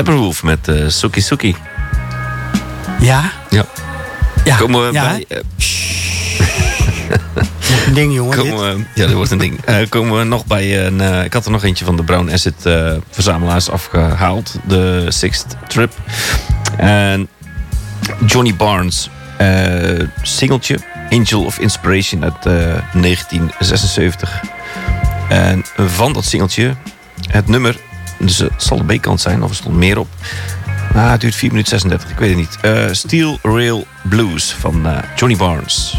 Steppenwolf met eh Suki Suki. Ja? Ja. Ja. Komen we ja, bij... eh, Een ding, jongen. komen we, ja, dat wordt een ding. Eh, komen we nog bij een... eh, ik had er nog eentje van de Brown Acid eh, verzamelaars afgehaald. De Sixth Trip. En Johnny Barnes. eh, singeltje. Angel of Inspiration uit eh, 1976. En van dat singeltje het nummer, dus het zal de B-kant zijn of er stond meer op. Ah, het duurt 4 minuten 36, ik weet het niet. Eh, Steel Rail Blues van eh, Johnny Barnes.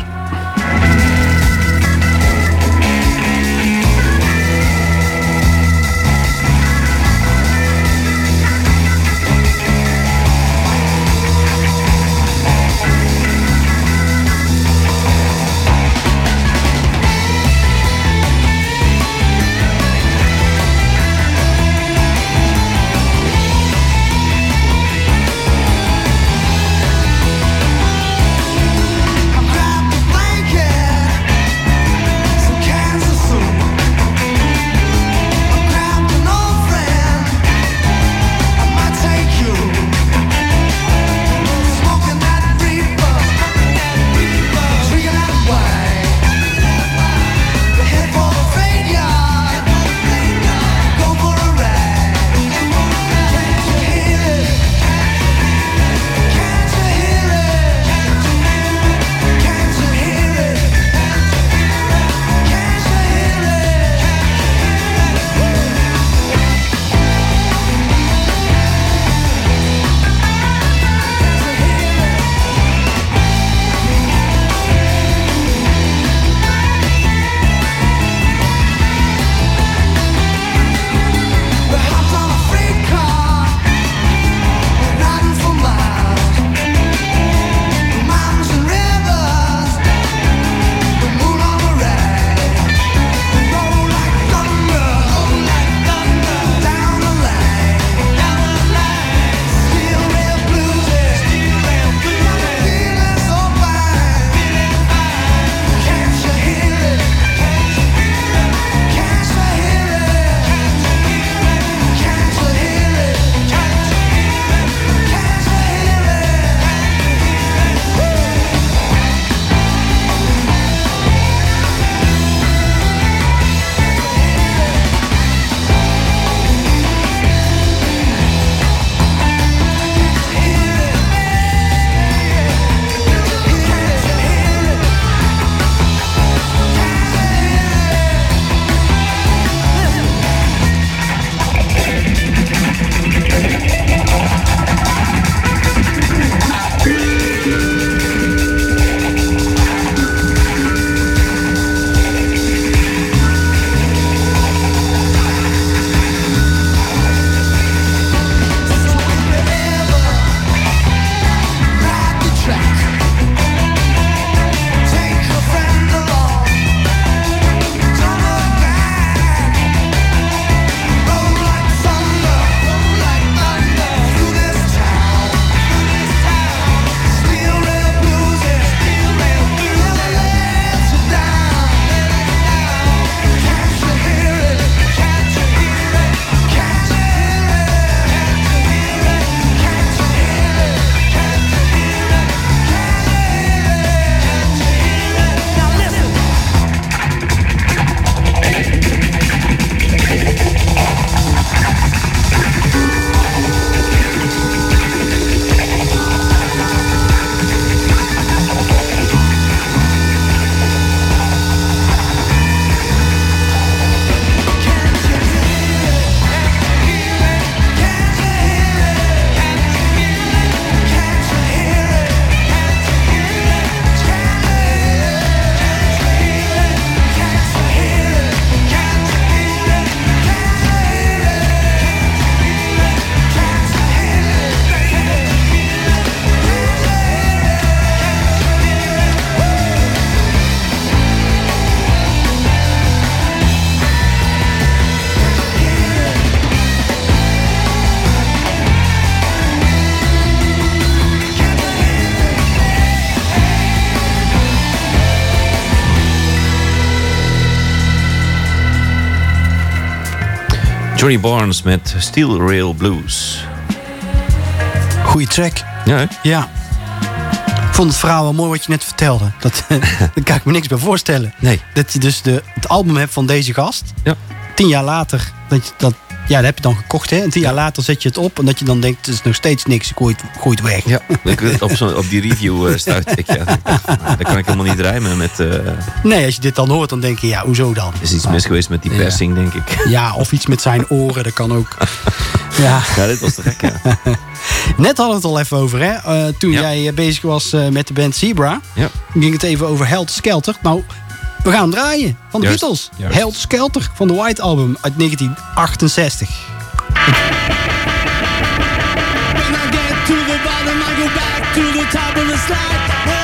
Johnny Barnes met Steel Rail Blues. Goeie track. Ja, hè? Ja. Ik vond het verhaal wel mooi wat je net vertelde. Dat, daar kan ik me niks bij voorstellen. Nee. Dat je dus de, het album hebt van deze gast. Ja. Tien jaar later dat je dat Ja, dat heb je dan gekocht, hè. En tien jaar later zet je het op. En dat je dan denkt, het is nog steeds niks. Ik gooi het, gooi het weg. Ja, ik, weet- op, zo, op die review eh stuit ik. Ja, kan ik helemaal niet rijmen met... eh, Er Nee, als je dit dan hoort, dan denk je, ja, hoezo dan? is iets mis geweest met die Ja. persing, denk ik. Ja, of iets met zijn oren, dat kan ook. Ja, Ja, dit was te gek, ja. net hadden we het al even over, hè. Eh, toen Ja. jij eh, bezig was eh, met de band Zebra. ja. ging het even over Helter Skelter. Nou, we gaan draaien van de Juist, Beatles. juist. Helter Skelter van de White Album uit 1968. When I get to the bottom, I go back to the top of the slide.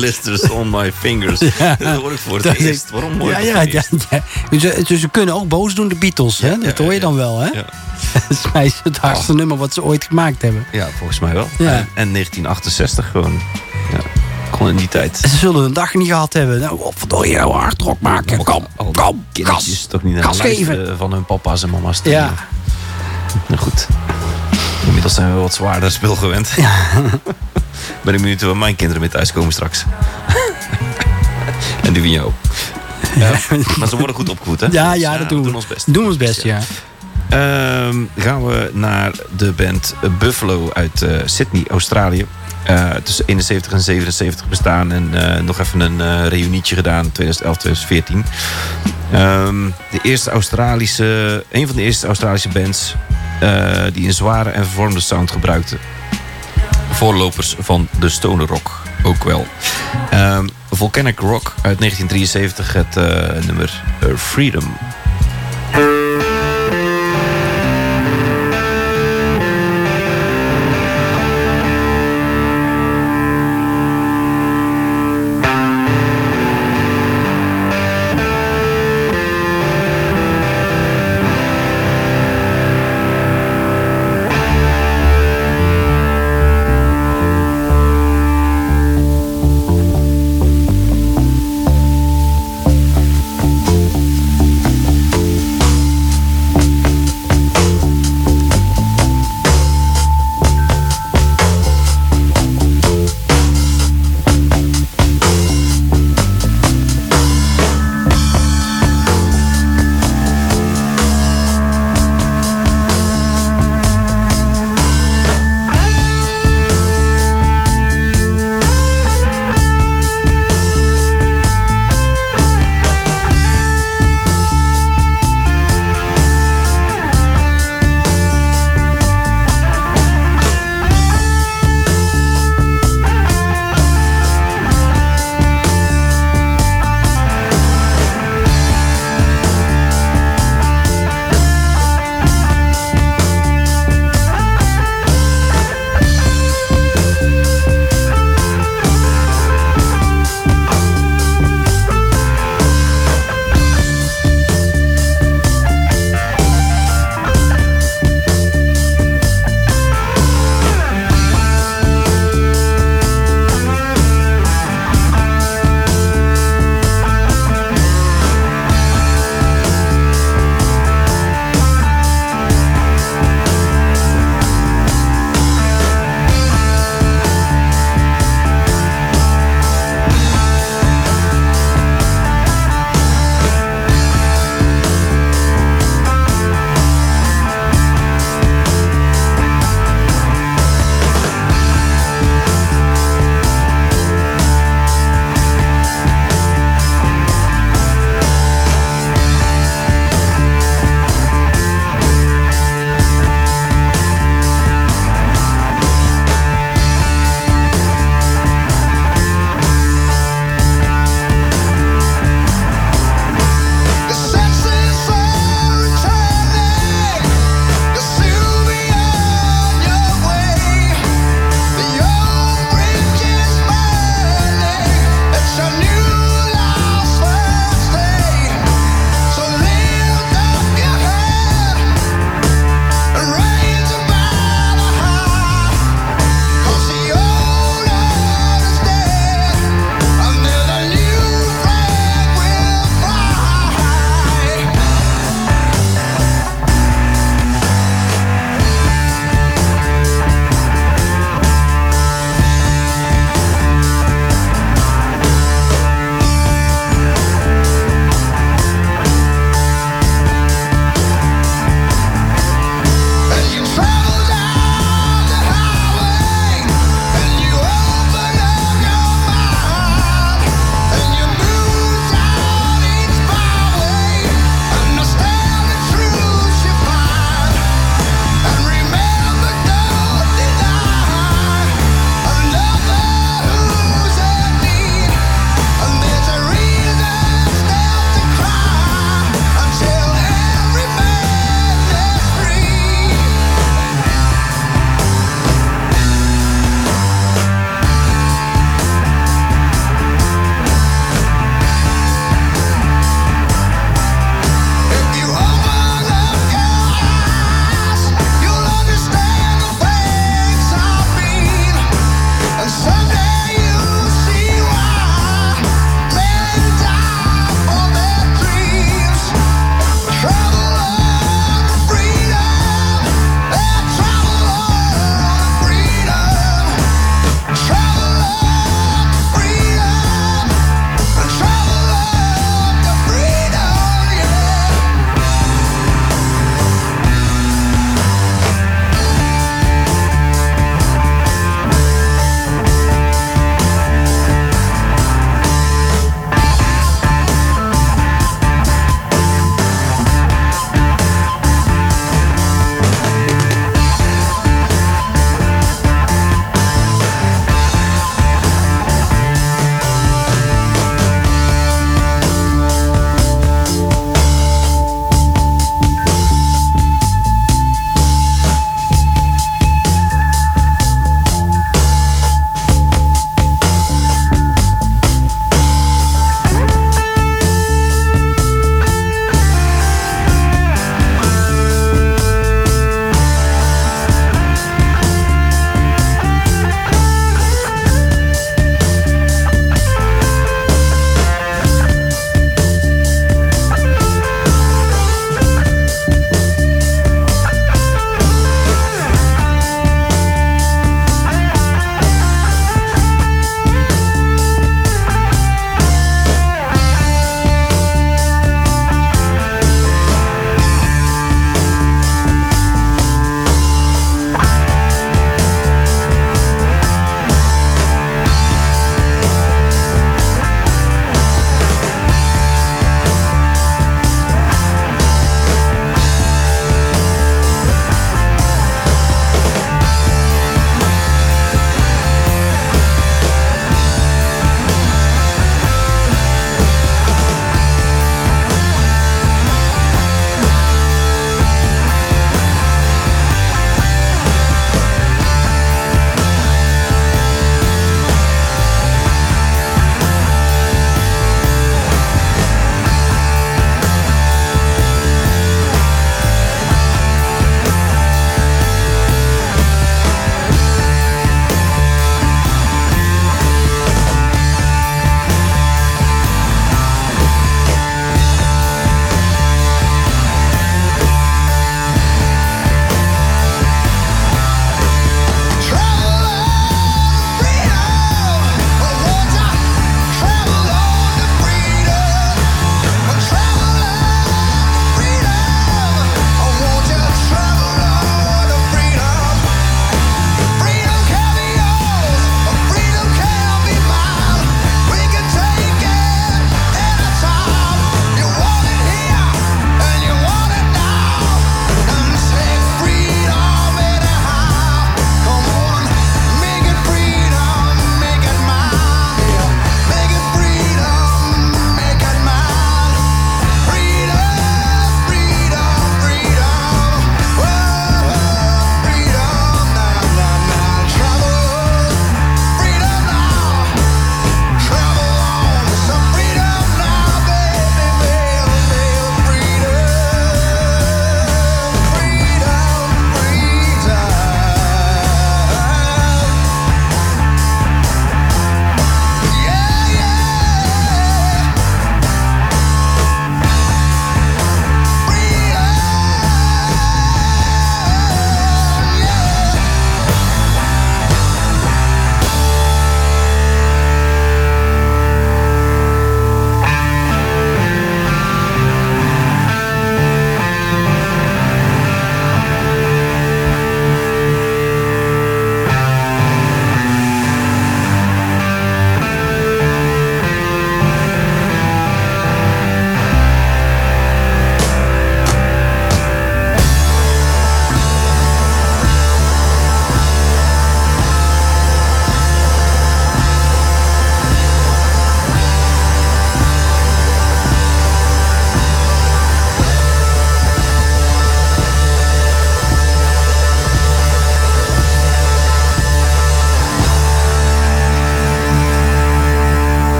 Blisters on my fingers. Dat hoor ik voor het Dat eerst. Waarom hoor ik ja, dat ja, ja, ja. Dus, eh, dus ze kunnen ook boos doen, de Beatles. Hè? Dat ja, hoor je ja. dan wel, hè? Ja. Volgens mij is het hardste nummer wat ze ooit gemaakt hebben. Ja, volgens mij wel. Ja. En, en 1968 gewoon. Ja, kon in die tijd. Ze zullen een dag niet gehad hebben. Nou, wat verdorie, nou hard rock maken. Kom, Al die kom, kindertjes gas. toch niet gas geven. luisteren van hun papa's en mama's. Ja. Nou goed. Inmiddels zijn we wat zwaarder spul gewend. ben ik benieuwd waar mijn kinderen mee thuiskomen straks. en die van jou. Ja, maar ze worden goed opgevoed, hè? Ja, ja, dat doen we. ons best. Doen ons best, ja. Ehm, gaan we naar de band Buffalo uit eh, Sydney, Australië. Eh, tussen 71 en 77 bestaan en eh, nog even een reunietje gedaan, 2011, 2014. Ehm, de eerste Australische, een van de eerste Australische bands die een zware en vervormde sound gebruikte. Voorlopers van de stoner rock ook wel. Ehm, Volcanic Rock uit 1973, het eh, nummer eh, Freedom. Freedom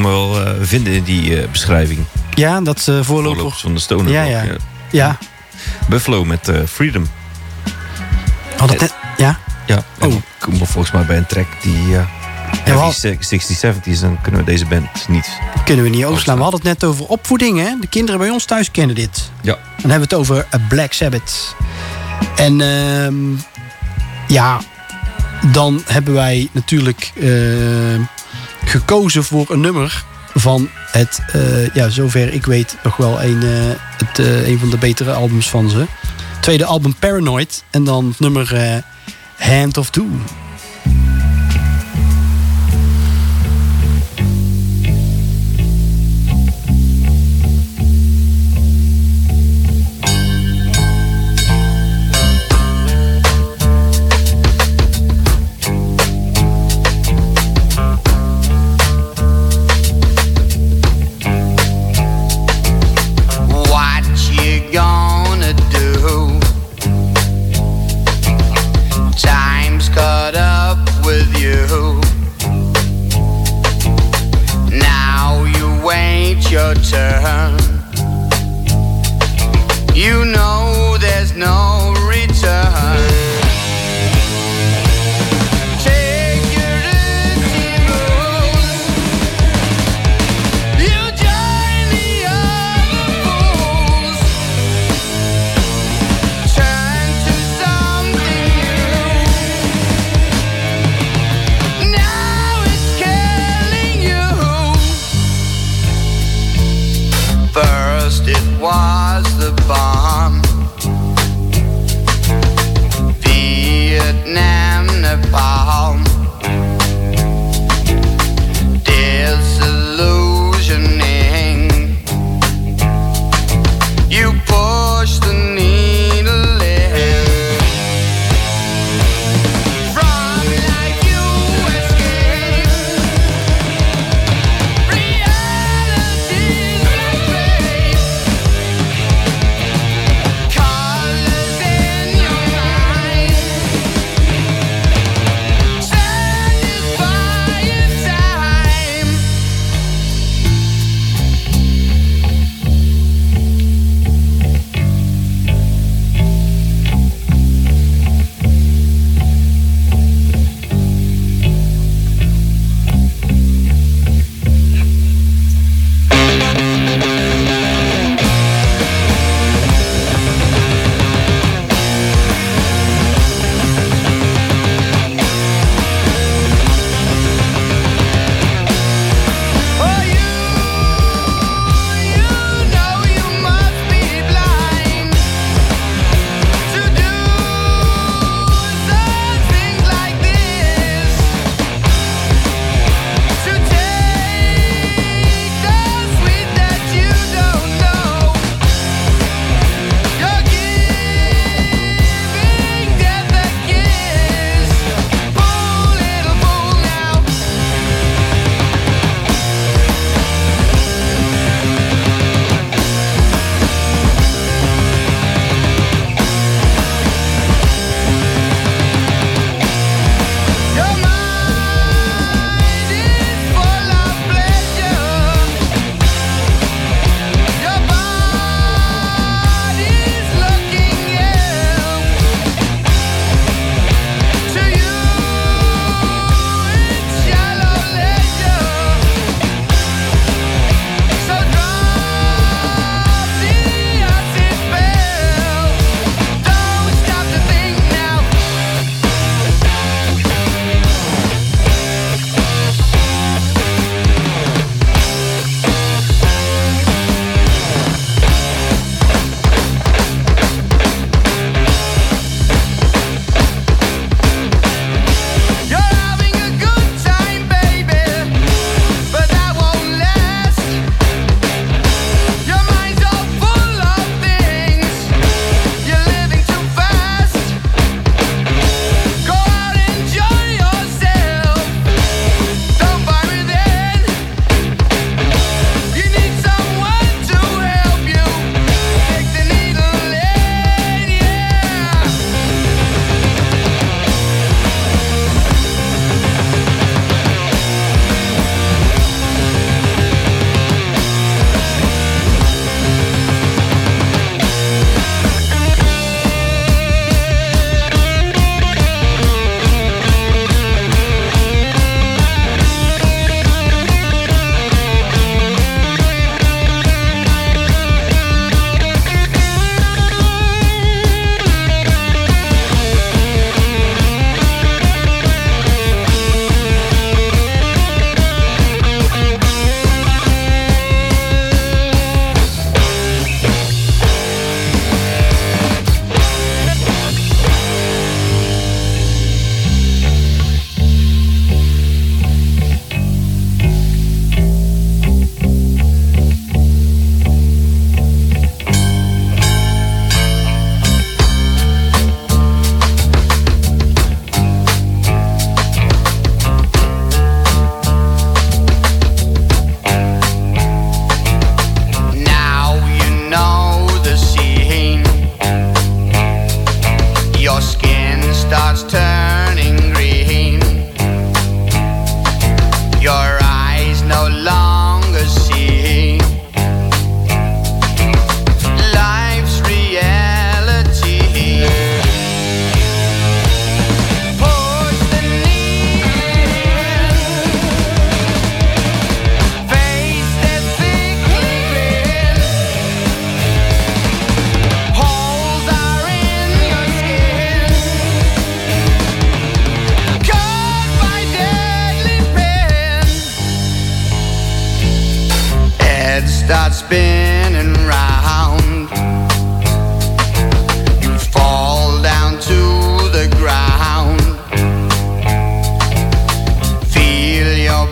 kan me wel eh, vinden in die eh, beschrijving. Ja, dat eh voorlopig... Voorlopers van de Stoner Ja, ja. Ja, Buffalo met Freedom. het net... Ja? Ja, Oh. komen we volgens mij bij een track die... Ja, we heavy had- 60s, 70s, dan kunnen we deze band niet... Kunnen we niet overslaan. We hadden het net over opvoeding, hè? De kinderen bij ons thuis kennen dit. Ja, Dan hebben we het over Black Sabbath. En ehm, ja, dan hebben wij natuurlijk gekozen voor een nummer van het, eh, ja, zover ik weet, nog wel een, eh, het, eh, een van de betere albums van ze. Tweede album Paranoid. En dan het nummer Hand of Doom.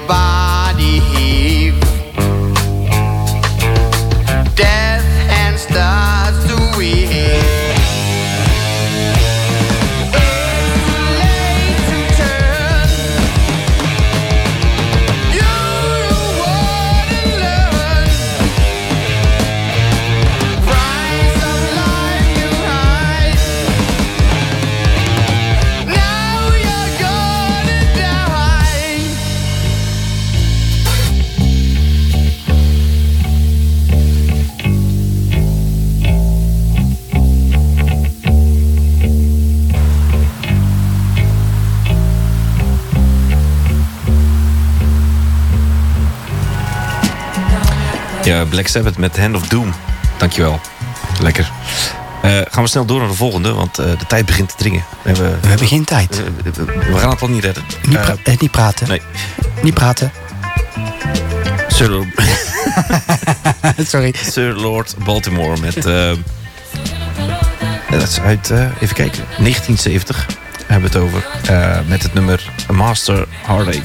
bye. Black Sabbath met Hand of Doom. Dankjewel. Lekker. Eh, gaan we snel door naar de volgende, want eh, de tijd begint te dringen. We, hebben, We hebben geen tijd. eh, we- we gaan het al niet redden. Niet, Eh, pra- eh, niet praten. nee. Niet praten. Sir, Sorry. Sir Lord Baltimore met... eh, dat is uit, eh, even kijken, 1970 hebben we het over. eh, met het nummer Master Heartache.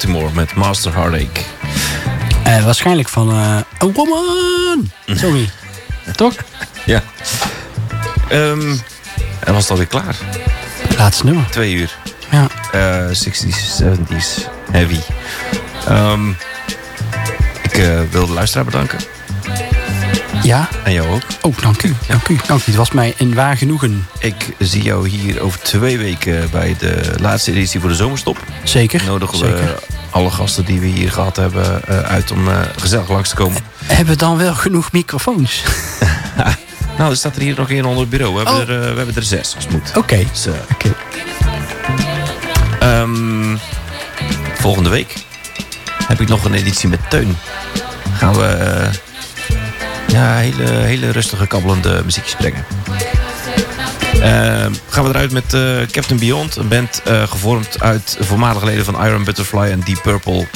Baltimore met Master Heartache. Eh, waarschijnlijk van eh A Woman. Sorry. Toch? Ja. Ehm en was het alweer klaar. Laatste nummer. Twee uur. Ja. Eh 60s, 70s, heavy. Ehm, ik eh, wil de luisteraar bedanken. Ja. En jou ook. Oh, dank u. Dank u. Dank u. Het was mij een waar genoegen. Ik zie jou hier over twee weken bij de laatste editie voor de zomerstop. Zeker. Nodigen Zeker. we alle gasten die we hier gehad hebben eh, uit om eh, gezellig langs te komen. Hebben we dan wel genoeg microfoons? Nou, er staat er hier nog één onder het bureau. We hebben, Oh. er, eh, we hebben er zes als het moet. Oké. Dus, Oké. Ehm, volgende week heb ik nog een editie met Teun. Gaan we ja, hele, hele rustige, kabbelende muziekjes brengen. Ehm, gaan we eruit met eh, Captain Beyond. Een band eh, gevormd uit voormalige leden van Iron Butterfly en Deep Purple.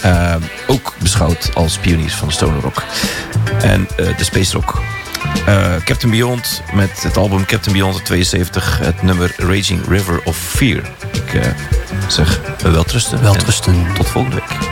Ehm, ook beschouwd als pioniers van de stoner rock. En eh, de space rock. Captain Beyond met het album Captain Beyond uit 72. Het nummer Raging River of Fear. Ik zeg eh, welterusten. Welterusten. En Tot volgende week.